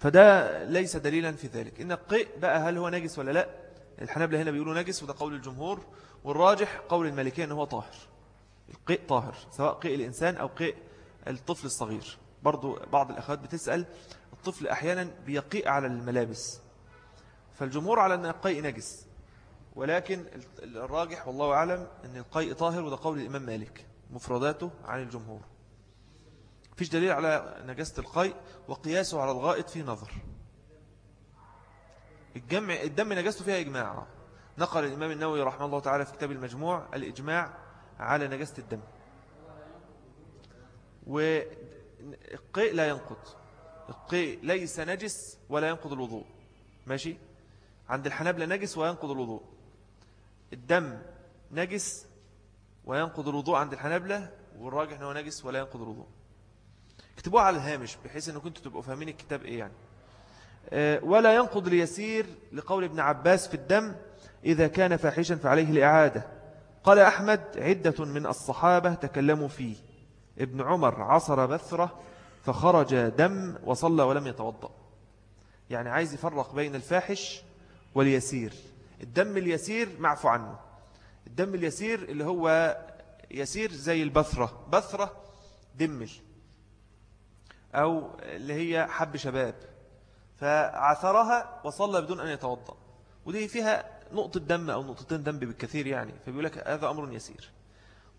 فده ليس دليلا في ذلك. إن القيء بقى هل هو نجس ولا لا؟ الحنابلة هنا بيقولوا نجس وده قول الجمهور. والراجح قول المالكية أنه هو طاهر. القيء طاهر سواء قيء الإنسان أو قيء الطفل الصغير. برضو بعض الأخوات بتسأل الطفل أحيانا بيقيء على الملابس. فالجمهور على أن القيء نجس. ولكن الراجح والله أعلم أن القيء طاهر وده قول الإمام مالك. مفرداته عن الجمهور. فيش دليل على نجاسة القيء وقياسه على الغائط في نظر. الجمع الدم نجاسته فيها إجماع. نقل الإمام النووي رحمه الله تعالى في كتاب المجموع الإجماع على نجاسة الدم. والقيء لا ينقض. القيء ليس نجس ولا ينقض الوضوء. ماشي؟ عند الحنابلة نجس وينقض الوضوء. الدم نجس وينقض الوضوء عند الحنابلة والراجح أنه نجس ولا ينقض الوضوء. اكتبوها على الهامش بحيث أنه كنتوا تبقوا فاهمين الكتاب إيه يعني. آه، ولا ينقض ليسير لقول ابن عباس في الدم إذا كان فاحشا فعليه الإعادة. قال أحمد عدة من الصحابة تكلموا فيه. ابن عمر عصر بثرة فخرج دم وصلى ولم يتوضأ. يعني عايز يفرق بين الفاحش واليسير. الدم اليسير معفو عنه. الدم اليسير اللي هو يسير زي البثرة. بثرة دمل. أو اللي هي حب شباب. فعثرها وصلى بدون أن يتوضأ. ودي فيها نقطة دم أو نقطتين دم بالكثير يعني. فبيقول لك هذا أمر يسير.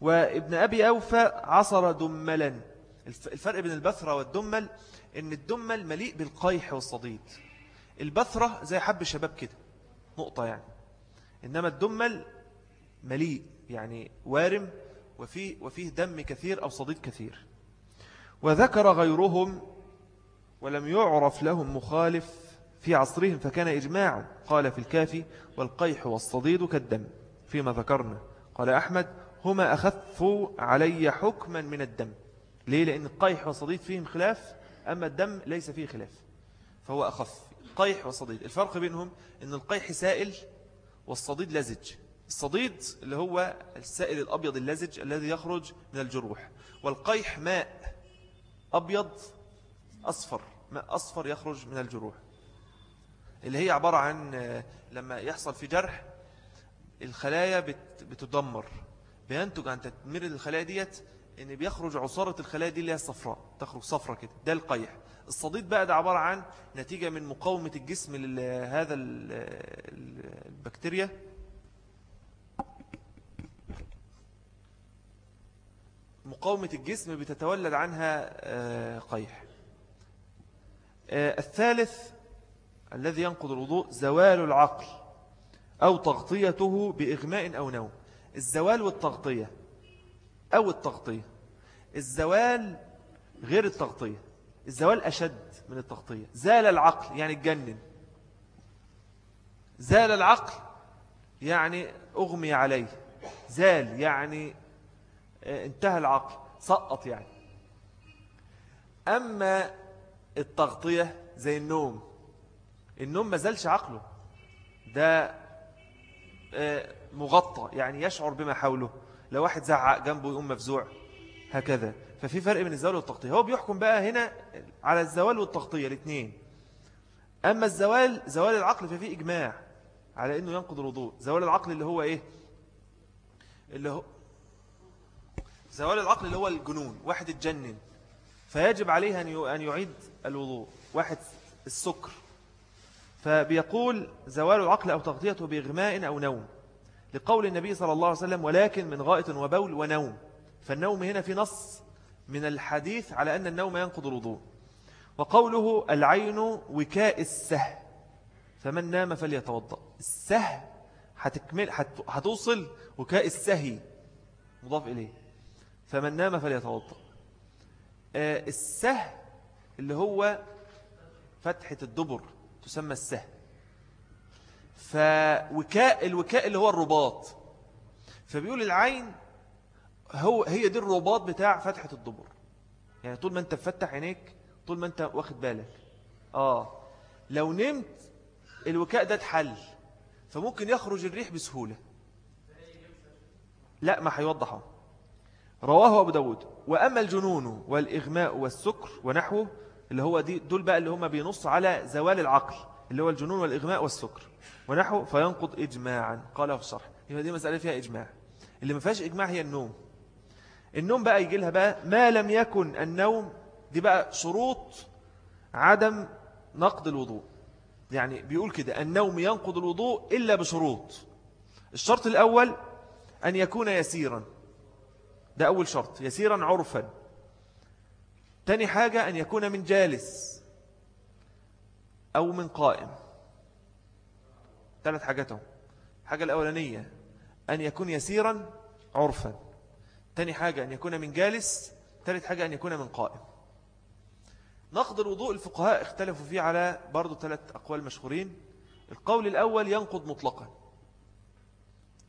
وابن أبي أوفى عصر دملا. الفرق بين البثرة والدمل إن الدمل مليء بالقيح والصديد. البثرة زي حب الشباب كده. نقطة يعني. إنما الدمل مليء يعني وارم وفيه, وفيه دم كثير أو صديد كثير. وذكر غيرهم ولم يعرف لهم مخالف في عصرهم فكان إجماعا قال في الكافي والقيح والصديد كالدم فيما ذكرنا. قال أحمد هما أخف علي حكما من الدم. ليه؟ لأن القيح والصديد فيهم خلاف أما الدم ليس فيه خلاف فهو أخف. قيح والصديد الفرق بينهم أن القيح سائل والصديد لزج. الصديد اللي هو السائل الأبيض اللزج الذي يخرج من الجروح والقيح ماء. أبيض أصفر ماء أصفر يخرج من الجروح. اللي هي عبارة عن لما يحصل في جرح الخلايا بتدمر. بينتج عن تدمير الخلايا ديت إن بيخرج عصارة الخلايا دي اللي هي الصفراء تخرج صفرة كده ده القيح. الصديد بقى ده عبارة عن نتيجة من مقاومة الجسم لهذا البكتيريا. مقاومة الجسم بتتولد عنها آه، قيح. آه، الثالث الذي ينقض الوضوء زوال العقل أو تغطيته بإغماء أو نوم. الزوال والتغطية أو التغطية. الزوال غير التغطية. الزوال أشد من التغطية. زال العقل يعني اتجنن. زال العقل يعني أغمي عليه. زال يعني انتهى العقل سقط يعني. أما التغطية زي النوم النوم ما زالش عقله. ده آه، مغطى يعني يشعر بما حوله. لو واحد زعق جنبه يقوم مفزوع هكذا. ففي فرق بين الزوال والتغطية. هو بيحكم بقى هنا على الزوال والتغطية الاثنين أما الزوال زوال العقل ففي إجماع على أنه ينقض الوضوء. زوال العقل اللي هو إيه؟ اللي هو زوال العقل اللي هو الجنون واحد اتجنن فيجب عليه أن يعيد الوضوء واحد السكر. فبيقول زوال العقل أو تغطيته بإغماء أو نوم. لقول النبي صلى الله عليه وسلم ولكن من غائط وبول ونوم. فالنوم هنا في نص من الحديث على أن النوم ينقض الوضوء. وقوله العين وكاء السه فمن نام فليتوضأ. السه هتكمل هتوصل وكاء السهي. مضاف إليه. فمن نام فليتوضأ. آه، السه اللي هو فتحة الدبر تسمى السه فوكاء الوكاء اللي هو الرباط. فبيقول العين هو هي دي الرباط بتاع فتحة الدبر. يعني طول ما انت فتح عينيك طول ما انت واخد بالك. آه. لو نمت الوكاء ده اتحل. فممكن يخرج الريح بسهولة. لا ما هيوضحه رواه أبو داود. وأما الجنون والإغماء والسكر ونحوه اللي هو دي دول بقى اللي هم بينص على زوال العقل اللي هو الجنون والإغماء والسكر ونحوه فينقض إجماعا. قاله في الشرح. يبقى دي مسألة فيها إجماع. اللي ما فيهاش إجماع هي النوم. النوم بقى يجي لها بقى ما لم يكن النوم دي بقى شروط عدم نقض الوضوء. يعني بيقول كده النوم ينقض الوضوء إلا بشروط. الشرط الأول أن يكون يسيرا. ده أول شرط. يسيرا عرفا. تاني حاجة أن يكون من جالس أو من قائم. ثلاث حاجاتهم الحاجة الأولانية أن يكون يسيرا عرفا. تاني حاجة أن يكون من جالس. ثالث حاجة أن يكون من قائم. نقض الوضوء الفقهاء اختلفوا فيه على برضو ثلاث أقوال مشهورين. القول الأول ينقض مطلقا.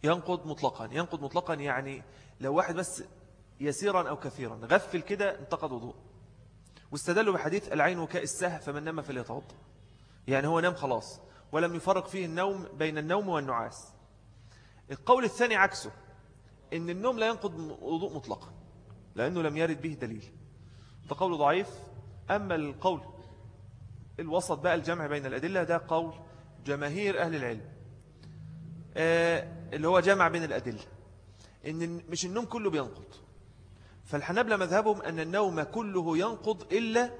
ينقض مطلقا. ينقض مطلقا يعني لو واحد بس يسيرا أو كثيرا غفل كده انتقض وضوء. واستدلوا بحديث العين وكاء السه فمن نام فليتوضأ. يعني هو نام خلاص ولم يفرق فيه النوم بين النوم والنعاس. القول الثاني عكسه إن النوم لا ينقض وضوء مطلقا لأنه لم يرد به دليل. فقول ضعيف. أما القول الوسط بقى الجمع بين الأدلة ده قول جماهير أهل العلم. آه اللي هو جمع بين الأدلة. إن مش النوم كله بينقض. فالحنابلة مذهبهم أن النوم كله ينقض إلا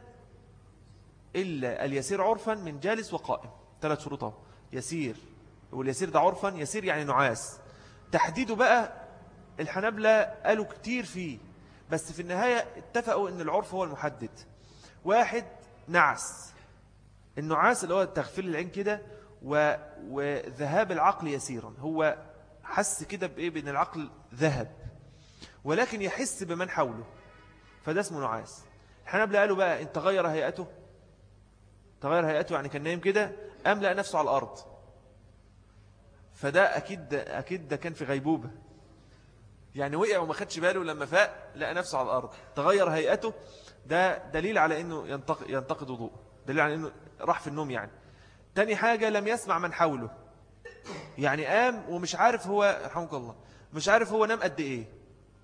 إلا اليسير عرفا من جالس وقائم. ثلاث شروطه يسير واليسير ده عرفا يسير يعني نعاس. تحديده بقى الحنابلة قالوا كتير فيه بس في النهاية اتفقوا أن العرف هو المحدد. واحد نعس النعاس اللي هو تغفل العين كده. وذهاب العقل يسيرا. هو حس كده بإيه؟ بأن العقل ذهب. ولكن يحس بمن حوله. فده اسمه نعاس. الحنابلة قالوا بقى إن تغير هيئته. تغير هيئته يعني كان نايم كده أم لقى نفسه على الأرض. فده أكيد, أكيد ده كان في غيبوبة. يعني وقع وما خدش باله لما فاق لقى نفسه على الأرض. تغير هيئته ده دليل على أنه ينتقد وضوء دليل على أنه راح في النوم يعني. تاني حاجة لم يسمع من حوله. يعني قام ومش عارف هو رحمك الله مش عارف هو نام قد إيه.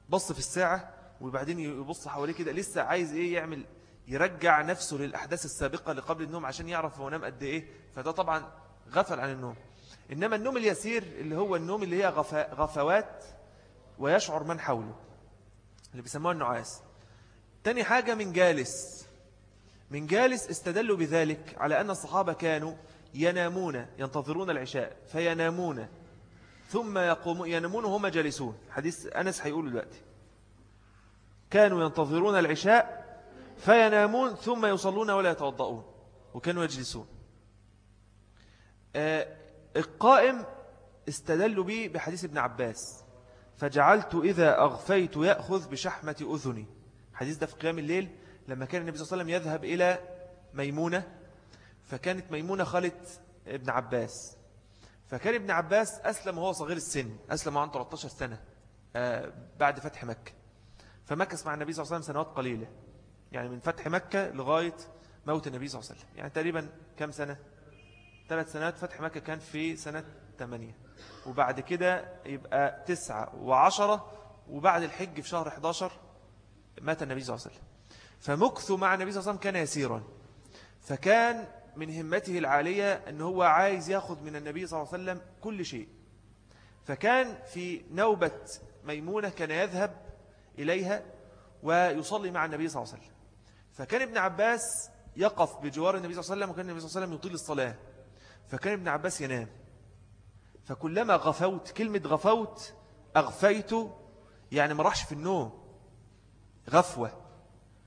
بص في الساعة وبعدين يبص حواليه كده لسه عايز إيه يعمل يرجع نفسه للأحداث السابقة لقبل النوم عشان يعرف هو نام قد إيه. فده طبعا غفل عن النوم. إنما النوم اليسير اللي هو النوم اللي هي غفوات ويشعر من حوله اللي بيسموها النعاس. تاني حاجة من جالس. من جالس استدلوا بذلك على أن الصحابة كانوا ينامون ينتظرون العشاء فينامون. ثم يقومون ينامون وهم جالسون. حديث أنس هيقول دلوقتي. كانوا ينتظرون العشاء فينامون ثم يصلون ولا يتوضؤون وكانوا يجلسون. آه، القائم استدلوا به بحديث ابن عباس. فجعلت إذا أغفيت يأخذ بشحمة أذني. حديث ده في قيام الليل لما كان النبي صلى الله عليه وسلم يذهب إلى ميمونة. فكانت ميمونة خالة ابن عباس. فكان ابن عباس أسلم وهو صغير السن أسلم عن 13 سنة آه، بعد فتح مكة. فمكث مع النبي صلى الله عليه وسلم سنوات قليلة يعني من فتح مكة لغاية موت النبي صلى الله عليه وسلم. يعني تقريبا كم سنة؟ ثلاث سنوات فتح مكة كان في سنة 8 وبعد كده يبقى تسعة وعشرة وبعد الحج في شهر 11 مات النبي صلى الله عليه وسلم. فمكث مع النبي صلى الله عليه وسلم كان يسيرا. فكان من همته العالية أنه هو عايز يأخذ من النبي صلى الله عليه وسلم كل شيء. فكان في نوبة ميمونة كان يذهب إليها ويصلي مع النبي صلى الله عليه وسلم. فكان ابن عباس يقف بجوار النبي صلى الله عليه وسلم وكان النبي صلى الله عليه وسلم يطيل الصلاة. فكان ابن عباس ينام. فكلما غفوت كلمة غفوت أغفيت يعني ما راحش في النوم. غفوة.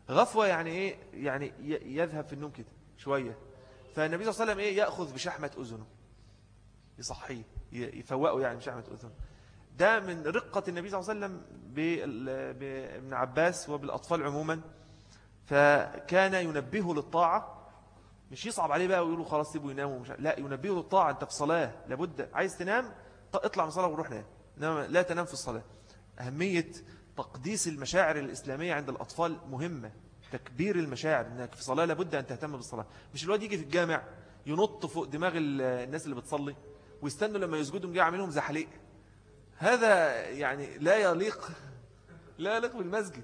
غفوة يعني إيه؟ يعني يذهب في النوم كده شوية. فالنبي صلى الله عليه وسلم إيه؟ يأخذ بشحمة أذنه. يصحيه يفوقه يعني بشحمة أذنه. ده من رقة النبي صلى الله عليه وسلم بابن عباس وبالأطفال عموما. فكان ينبهه للطاعة. مش يصعب عليه بقى ويقولوا خلاص سيبوا يناموا مش لا ينبهه للطاعة. أنت في صلاة لابد. عايز تنام؟ اطلع من صلاة وروح نام. لا تنام في الصلاة. أهمية تقديس المشاعر الإسلامية عند الأطفال مهمة. تكبير المشاعر أنك في صلاة لابد أن تهتم بالصلاة. مش الواد يجي في الجامع ينط فوق دماغ الناس اللي بتصلي ويستنوا لما يسجدوا جاي عاملهم زحليق. هذا يعني لا يليق لا يليق بالمسجد.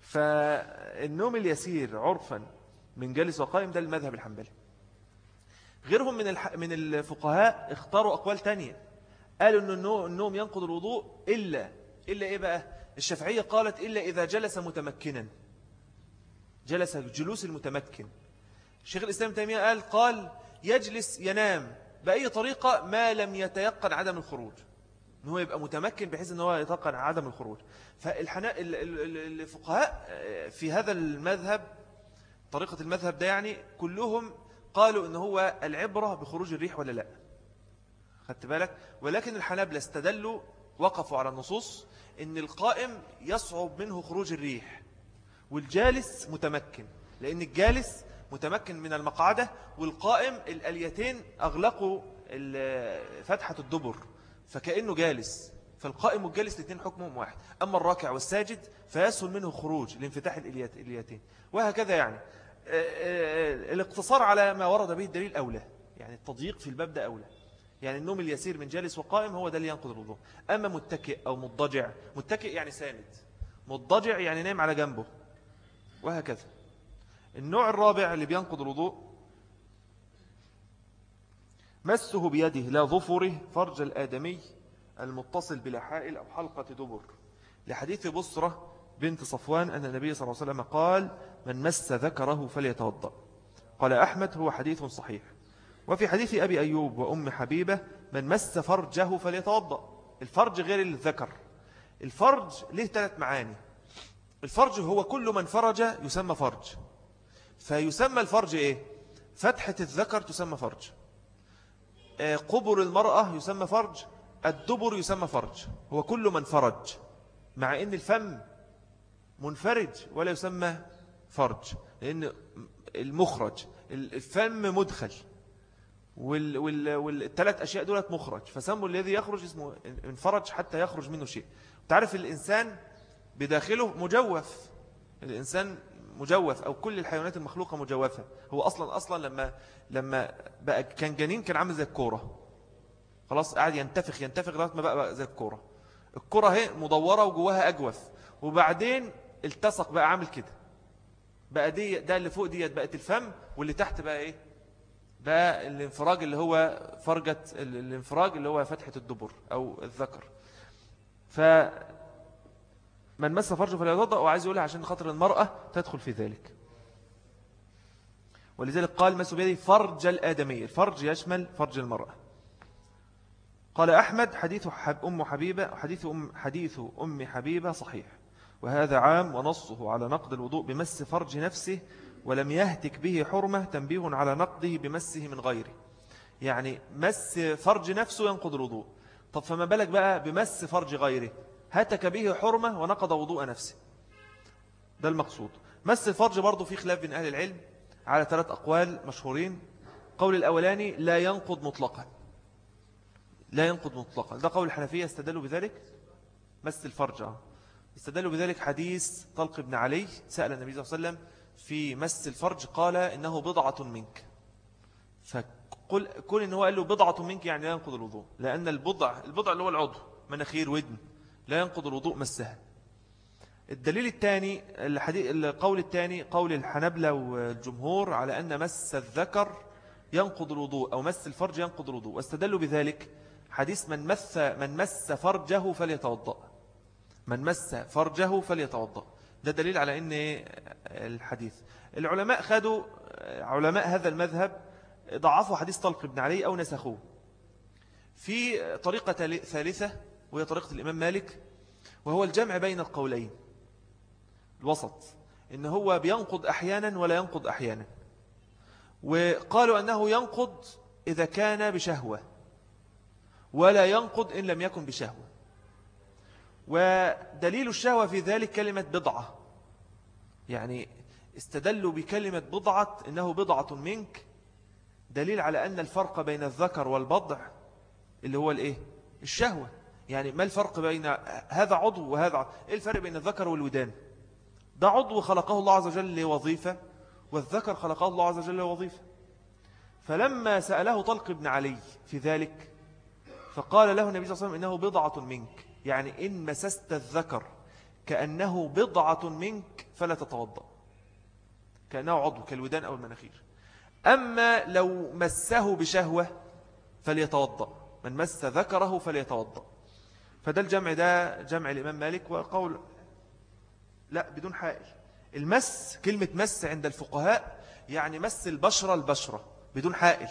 فالنوم اليسير عرفا من جالس وقائم ده المذهب الحنبلي. غيرهم من من الفقهاء اختاروا أقوال تانية. قالوا أن النوم ينقض الوضوء إلا إلا إيه بقى؟ الشافعية قالت إلا إذا جلس متمكنا. جلس الجلوس المتمكن. الشيخ الإسلام تيمية قال قال يجلس ينام بأي طريقة ما لم يتيقن عدم الخروج. إن هو يبقى متمكن بحيث إن هو يتيقن عدم الخروج. فالحناء الفقهاء في هذا المذهب طريقة المذهب ده يعني كلهم قالوا إن هو العبرة بخروج الريح ولا لا. خدت بالك؟ ولكن الحنابلة استدلوا وقفوا على النصوص إن القائم يصعب منه خروج الريح والجالس متمكن لأن الجالس متمكن من المقعدة والقائم الأليتين أغلقوا فتحة الدبر فكأنه جالس فالقائم والجالس الاثنين حكمهم واحد. أما الراكع والساجد فيسهل منه خروج لانفتاح الإليتين وهكذا يعني. الاقتصار على ما ورد به الدليل أولى. يعني التضييق في الباب ده أولى. يعني النوم اليسير من جالس وقائم هو ده اللي ينقض الوضوء. أما متكئ أو مضجع متكئ يعني ساند مضجع يعني نايم على جنبه وهكذا. النوع الرابع اللي بينقض الوضوء مسه بيده لا ظفره فرج الآدمي المتصل بلا حائل أو حلقة دبر. لحديث بصرة بنت صفوان أن النبي صلى الله عليه وسلم قال من مس ذكره فليتوضأ. قال أحمد هو حديث صحيح. وفي حديث أبي أيوب وأم حبيبة من مس فرجه فليتوضأ. الفرج غير الذكر. الفرج له ثلاث معاني. الفرج هو كل من فرج يسمى فرج. فيسمى الفرج إيه؟ فتحة الذكر تسمى فرج. آه، قبر المرأة يسمى فرج. الدبر يسمى فرج. هو كل من فرج. مع أن الفم منفرج ولا يسمى فرج لأن المخرج الفم مدخل. والثلاث أشياء دولت مخرج. فسموا الذي يخرج اسمه انفرج حتى يخرج منه شيء. تعرف الإنسان بداخله مجوف. الإنسان مجوف أو كل الحيوانات المخلوقة مجوفة. هو أصلا أصلا لما لما بقى كان جنين كان عامل زي الكورة. خلاص قاعد ينتفخ ينتفخ لغاية ما بقى, بقى زي الكورة. الكورة هي مدورة وجواها أجوف. وبعدين التصق بقى عامل كده. بقى دي ده اللي فوق ديت بقت الفم واللي تحت بقى إيه؟ بقى الانفراج اللي هو فرجة الانفراج اللي هو فتحة الدبر أو الذكر. ف من مس فرجه فليتوضأ وعايز يقولها عشان خاطر المرأة تدخل في ذلك. ولذلك قال مس بيده فرج الآدمي الفرج يشمل فرج المرأة. قال أحمد حديث أم حبيبة حديث أم, حديث أم حبيبة صحيح. وهذا عام ونصه على نقد الوضوء بمس فرج نفسه ولم يهتك به حرمة تنبيه على نقضه بمسه من غيره. يعني مس فرج نفسه ينقض الوضوء. طب فما بالك بقى بمس فرج غيره؟ هتك به حرمة ونقض وضوء نفسه. ده المقصود. مس الفرج برضو في خلاف بين أهل العلم على ثلاث أقوال مشهورين. قول الأولاني لا ينقض مطلقا. لا ينقض مطلقا. ده قول الحنفية استدلوا بذلك. مس الفرج استدلوا بذلك حديث طلق بن علي سأل النبي صلى الله عليه وسلم في مس الفرج قال إنه بضعة منك. فقل كل إنه قال له بضعة منك يعني لا ينقض الوضوء لأن البضع البضع اللي هو العضو مناخير ودن لا ينقض الوضوء مسها. الدليل الثاني القول الثاني قول الحنبلة والجمهور على أن مس الذكر ينقض الوضوء أو مس الفرج ينقض الوضوء واستدلوا بذلك حديث من مس من مس فرجه فليتوضأ. من مس فرجه فليتوضأ. ده دليل على أن الحديث. العلماء خدوا علماء هذا المذهب ضعفوا حديث طلق بن علي أو نسخوه. في طريقة ثالثة وهي طريقة الإمام مالك وهو الجمع بين القولين. الوسط. إن هو بينقض أحيانا ولا ينقض أحيانا. وقالوا أنه ينقض إذا كان بشهوة ولا ينقض إن لم يكن بشهوة. ودليل الشهوة في ذلك كلمة بضعة. يعني استدلوا بكلمة بضعة إنه بضعة منك. دليل على أن الفرق بين الذكر والبضع اللي هو الإيه؟ الشهوة. يعني ما الفرق بين هذا عضو وهذا عضو؟ إيه الفرق بين الذكر والودان؟ ده عضو خلقه الله عز وجل لوظيفة والذكر خلقه الله عز وجل لوظيفة. فلما سأله طلق بن علي في ذلك فقال له النبي صلى الله عليه وسلم إنه بضعة منك. يعني إن مسست الذكر كأنه بضعة منك فلا تتوضأ. كأنه عضو كالودان أو المناخير. أما لو مسه بشهوة فليتوضأ. من مس ذكره فليتوضأ. فده الجمع ده جمع الإمام مالك وقول لا بدون حائل. المس كلمة مس عند الفقهاء يعني مس البشرة البشرة بدون حائل.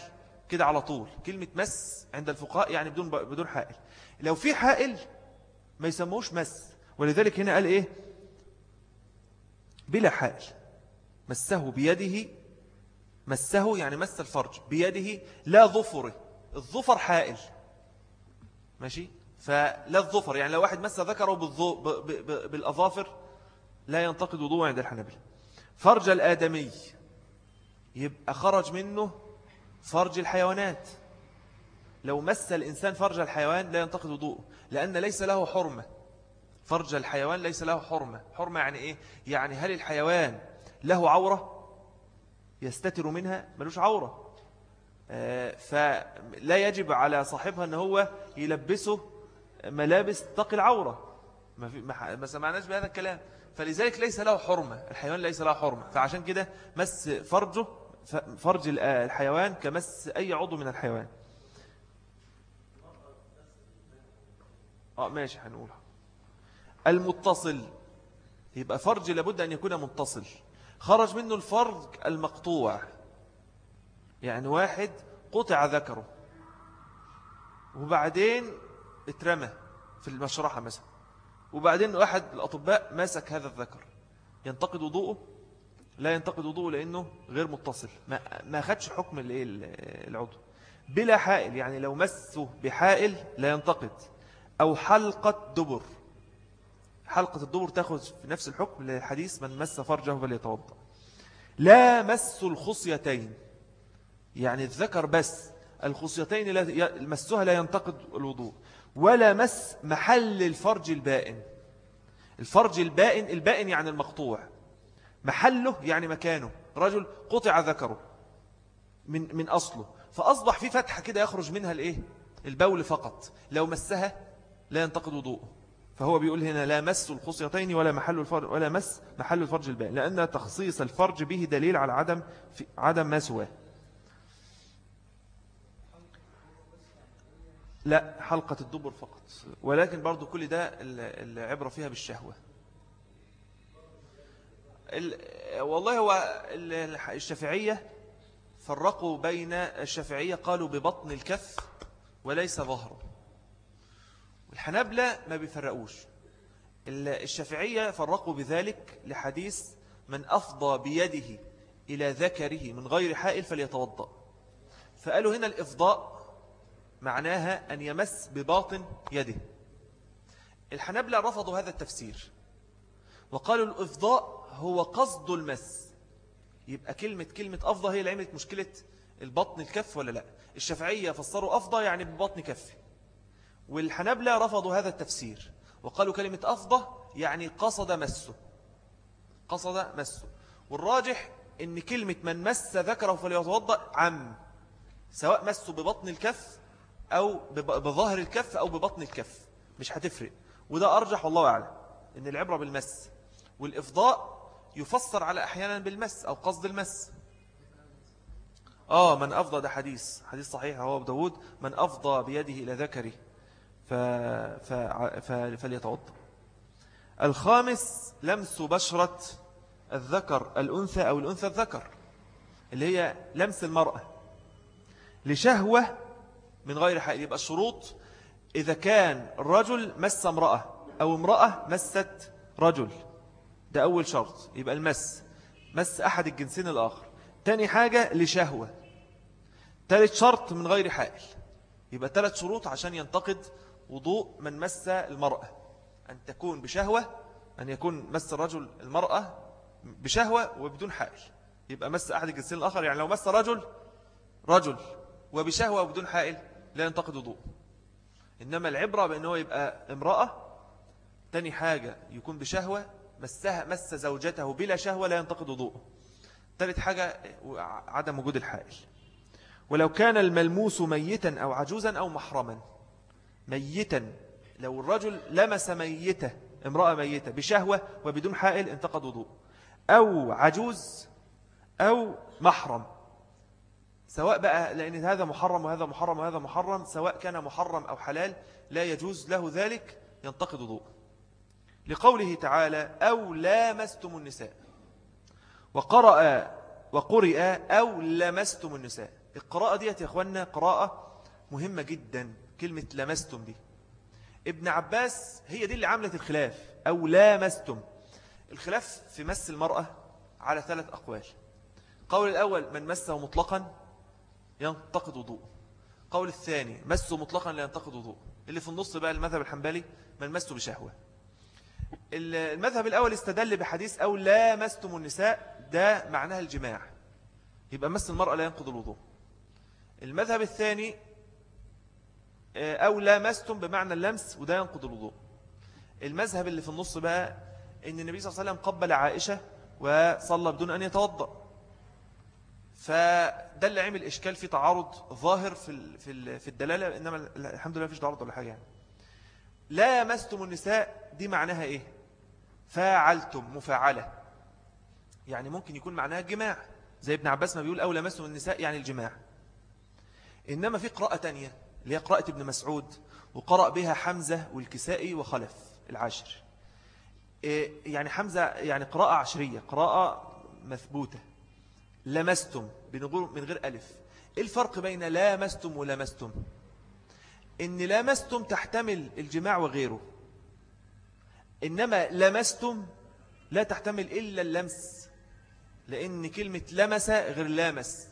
كده على طول. كلمة مس عند الفقهاء يعني بدون بدون حائل. لو في حائل ما يسموش مس. ولذلك هنا قال إيه؟ بلا حائل. مسه بيده مسه يعني مس الفرج بيده لا ظفره الظفر حائل. ماشي؟ فلا الظفر يعني لو واحد مس ذكره بالأظافر لا ينتقد وضوء عند الحنبل فرج الآدمي يبقى خرج منه فرج الحيوانات. لو مس الإنسان فرج الحيوان لا ينتقد وضوءه لأن ليس له حرمة. فرج الحيوان ليس له حرمة. حرمة يعني إيه؟ يعني هل الحيوان له عورة؟ يستتر منها؟ ملوش عورة. آه، فلا يجب على صاحبها أنه هو يلبسه ملابس تقي العورة. ما سمعناش بهذا الكلام. فلذلك ليس له حرمة. الحيوان ليس له حرمة. فعشان كده مس فرجه فرج الحيوان كمس أي عضو من الحيوان. آه ماشي هنقولها. المتصل. يبقى فرج لابد أن يكون متصل. خرج منه الفرج المقطوع. يعني واحد قطع ذكره. وبعدين اترمى في المشرحة مثلا. وبعدين واحد الأطباء ماسك هذا الذكر. ينتقد وضوءه؟ لا ينتقد وضوءه لأنه غير متصل. ما, ما خدش حكم العضو. بلا حائل. يعني لو مسه بحائل لا ينتقد. أو حلقة دبر. حلقة الدبر تأخذ في نفس الحكم للحديث من مس فرجه فليتوضأ. لا مس الخصيتين. يعني الذكر بس. الخصيتين مسها لا ينتقد الوضوء. ولا مس محل الفرج البائن. الفرج البائن البائن يعني المقطوع. محله يعني مكانه. رجل قطع ذكره. من من أصله. فأصبح في فتحة كده يخرج منها الإيه؟ البول فقط. لو مسها لا ينتقد وضوءه. فهو بيقول هنا لا مس الخصيتين ولا محل الفرج ولا مس محل الفرج البائن لأن تخصيص الفرج به دليل على عدم في عدم ما سواه. لا حلقة الدبر فقط. ولكن برضو كل ده العبرة فيها بالشهوة. والله هو الشافعية فرقوا بين الشافعية قالوا ببطن الكف وليس ظهره. الحنابلة ما بيفرقوش. الشافعية فرقوا بذلك لحديث من أفضى بيده إلى ذكره من غير حائل فليتوضأ. فقالوا هنا الإفضاء معناها أن يمس بباطن يده. الحنبلة رفضوا هذا التفسير. وقالوا الإفضاء هو قصد المس. يبقى كلمة كلمة أفضى هي اللي عملت مشكلة البطن الكف ولا لا؟ الشافعية فسروا أفضى يعني ببطن كف. والحنبلة رفضوا هذا التفسير وقالوا كلمة أفضى يعني قصد مسه قصد مسه. والراجح إن كلمة من مس ذكره فليتوضأ عم سواء مسه ببطن الكف أو بظاهر الكف أو ببطن الكف مش هتفرق. وده أرجح والله أعلم إن العبرة بالمس والإفضاء يفسر على أحيانا بالمس أو قصد المس. آه من أفضى ده حديث حديث صحيح هو داود. من أفضى بيده إلى ذكره. ف... ف... ف... فليتوضى الخامس لمس بشرة الذكر الأنثى أو الأنثى الذكر اللي هي لمس المرأة لشهوة من غير حائل يبقى الشروط إذا كان الرجل مس امرأة أو امرأة مست رجل ده أول شرط. يبقى المس مس أحد الجنسين الآخر. تاني حاجة لشهوة. ثالث شرط من غير حائل. يبقى ثلاث شروط عشان ينتقد وضوء من مس المرأة. أن تكون بشهوة أن يكون مس الرجل المرأة بشهوة وبدون حائل. يبقى مس أحد الجنسين الآخر يعني لو مس رجل رجل. وبشهوة وبدون حائل لا ينتقد وضوء إنما العبرة بأنه يبقى امرأة تاني حاجة يكون بشهوة مسها مس زوجته بلا شهوة لا ينتقد وضوءه ثالث حاجة عدم وجود الحائل. ولو كان الملموس ميتا أو عجوزا أو محرما ميتا. لو الرجل لمس ميتة امرأة ميتة بشهوة وبدون حائل انتقد وضوء. أو عجوز أو محرم. سواء بقى لأن هذا محرم وهذا محرم وهذا محرم سواء كان محرم أو حلال لا يجوز له ذلك ينتقد وضوء. لقوله تعالى أو لامستم النساء. وقرأ وقرئ أو لمستم النساء. القراءة دي يا أخوانا قراءة مهمة جدا. كلمة لمستم دي. ابن عباس هي دي اللي عملت الخلاف أو لامستم. الخلاف في مس المرأة على ثلاث أقوال. قول الأول من مسه مطلقا ينتقد وضوء قول الثاني مسه مطلقا لا ينتقد وضوء اللي في النص بقى المذهب الحنبلي من مسه بشهوة. المذهب الأول استدل بحديث أو لا مستم النساء ده معناها الجماع. يبقى مس المرأة لا ينقض الوضوء. المذهب الثاني أو لا مستم بمعنى اللمس وده ينقض الوضوء. المذهب اللي في النص بقى إن النبي صلى الله عليه وسلم قبل عائشة وصلى بدون أن يتوضأ. فده اللي عمل إشكال في تعارض ظاهر في في الدلالة إنما الحمد لله فيش تعارض ولا حاجة يعني. لا مستم النساء دي معناها إيه؟ فاعلتم مفاعلة يعني ممكن يكون معناها الجماع زي ابن عباس ما بيقول أو لمستم النساء يعني الجماع. إنما في قراءة تانية. اللي هي قراءة ابن مسعود وقرأ بها حمزة والكسائي وخلف العاشر. إيه، يعني حمزة يعني قراءة عشرية قراءة مثبوتة. لمستم من غير ألف. إيه الفرق بين لامستم ولمستم؟ إن لامستم تحتمل الجماع وغيره. إنما لمستم لا تحتمل إلا اللمس لأن كلمة لمس غير لامس.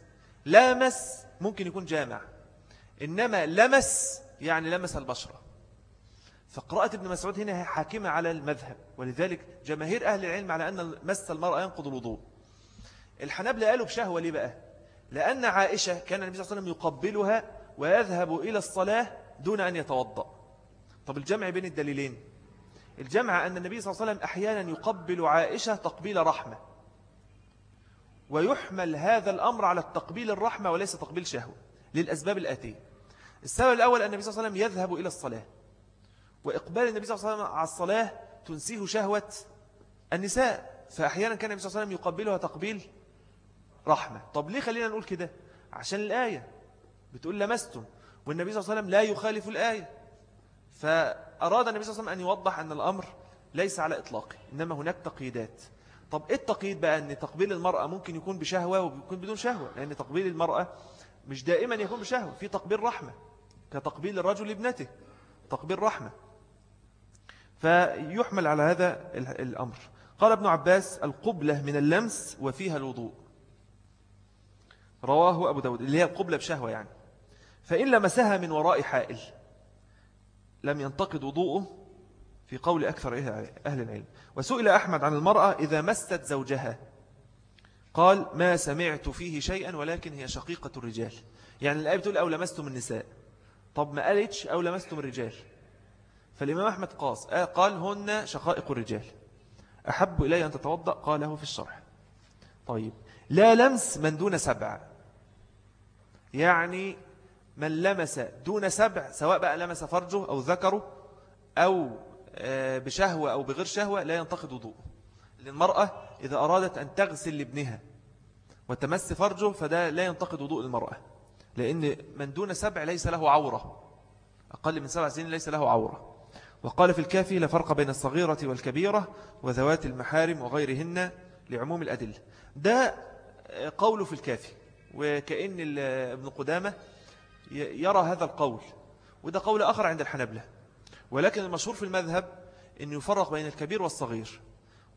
لامس ممكن يكون جامع. إنما لمس يعني لمس البشرة. فقراءة ابن مسعود هنا حاكمة على المذهب ولذلك جماهير أهل العلم على أن مس المرأة ينقض الوضوء. الحنابلة قالوا بشهوة ليه بقى؟ لأن عائشة كان النبي صلى الله عليه وسلم يقبلها ويذهب إلى الصلاة دون أن يتوضأ. طب الجمع بين الدليلين؟ الجمع أن النبي صلى الله عليه وسلم أحيانا يقبل عائشة تقبيل رحمة ويحمل هذا الأمر على التقبيل الرحمة وليس تقبيل شهوة للأسباب الآتية. السبب الأول أن النبي صلى الله عليه وسلم يذهب إلى الصلاة. وإقبال النبي صلى الله عليه وسلم على الصلاة تنسيه شهوة النساء. فأحيانا كان النبي صلى الله عليه وسلم يقبلها تقبيل رحمة. طب ليه خلينا نقول كده؟ عشان الآية. بتقول لمستم والنبي صلى الله عليه وسلم لا يخالف الآية. فأراد النبي صلى الله عليه وسلم أن يوضح أن الأمر ليس على إطلاقه إنما هناك تقييدات. طب إيه التقييد بقى؟ أن تقبيل المرأة ممكن يكون بشهوة ويكون بدون شهوة لأن تقبيل المرأة مش دائما يكون بشهوة في تقبيل رحمة. كتقبيل الرجل ابنته تقبيل رحمة. فيحمل على هذا الأمر. قال ابن عباس القبلة من اللمس وفيها الوضوء. رواه أبو داود اللي هي القبلة بشهوة يعني. فإن لمسها من وراء حائل لم ينتقد وضوءه في قول أكثر أهل العلم. وسئل أحمد عن المرأة إذا مست زوجها؟ قال ما سمعت فيه شيئا ولكن هي شقيقة الرجال. يعني الآية بتقول أو لمستم النساء. طب ما قالتش أو لمستم الرجال. فالإمام أحمد قاس قال هن شقائق الرجال. أحب إلي أن تتوضأ قاله في الشرح. طيب لا لمس من دون سبع. يعني من لمس دون سبع سواء بقى لمس فرجه أو ذكره أو آه، بشهوة أو بغير شهوة لا ينتقد وضوء للمرأة إذا أرادت أن تغسل لابنها وتمس فرجه فده لا ينتقد وضوء المرأة. لأن من دون سبع ليس له عورة. أقل من سبع سنين ليس له عورة. وقال في الكافي لا فرق بين الصغيرة والكبيرة وذوات المحارم وغيرهن لعموم الأدلة. ده قوله في الكافي. وكأن ابن قدامة يرى هذا القول. وده قول آخر عند الحنبلة ولكن المشهور في المذهب أن يفرق بين الكبير والصغير.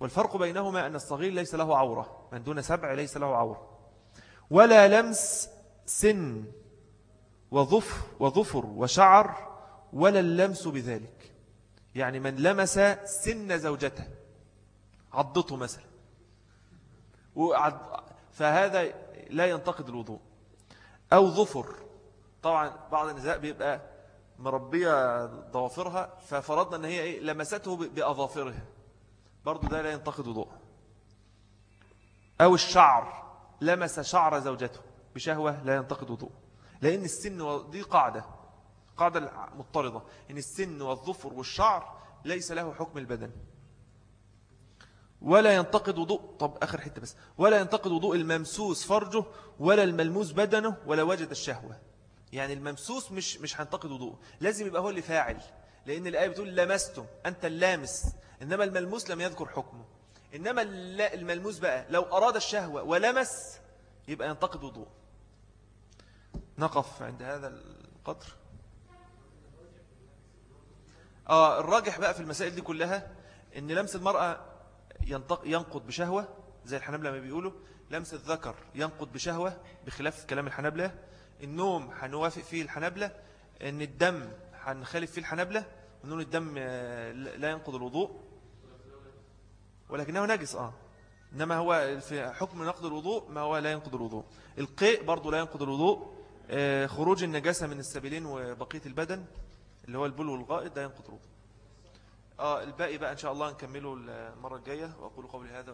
والفرق بينهما أن الصغير ليس له عورة. من دون سبع ليس له عورة. ولا لمس سن وظفر, وظفر وشعر ولا اللمس بذلك. يعني من لمس سن زوجته عضته مثلا. فهذا لا ينتقد الوضوء. أو ظفر طبعا بعض النساء بيبقى مربية ضوافرها ففرضنا أن هي إيه لمسته بأظافرها. برضو ده لا ينتقد وضوء. أو الشعر لمس شعر زوجته. بشهوة لا ينتقد وضوء. لأن السن دي قاعدة قاعدة مضطردة. إن السن والظفر والشعر ليس له حكم البدن. ولا ينتقد وضوء. طب آخر حتة بس. ولا ينتقد وضوء الممسوس فرجه ولا الملموس بدنه ولا وجد الشهوة. يعني الممسوس مش مش هنتقد وضوء لازم يبقى هو اللي فاعل. لأن الآية بتقول لمستم أنت اللامس. إنما الملموس لم يذكر حكمه. إنما الملموس بقى لو أراد الشهوة ولمس يبقى ينتقد وضوء نقف عند هذا القدر آه الراجح بقى في المسائل دي كلها إن لمس المرأة ينقض بشهوة زي الحنبلة ما بيقولوا لمس الذكر ينقض بشهوة بخلاف كلام الحنبلة النوم هنوافق فيه الحنبلة إن الدم هنخالف فيه الحنبلة ونون الدم آه، لا ينقض الوضوء. ولكنه نجس آه. إنما هو في حكم نقض الوضوء ما هو لا ينقض الوضوء. القيء برضو لا ينقض الوضوء. خروج النجاسة من السبيلين وبقية البدن اللي هو البول والغائط ده ينقض الوضوء آه الباقي بقى إن شاء الله نكمله المرة الجاية وأقول قولي هذا.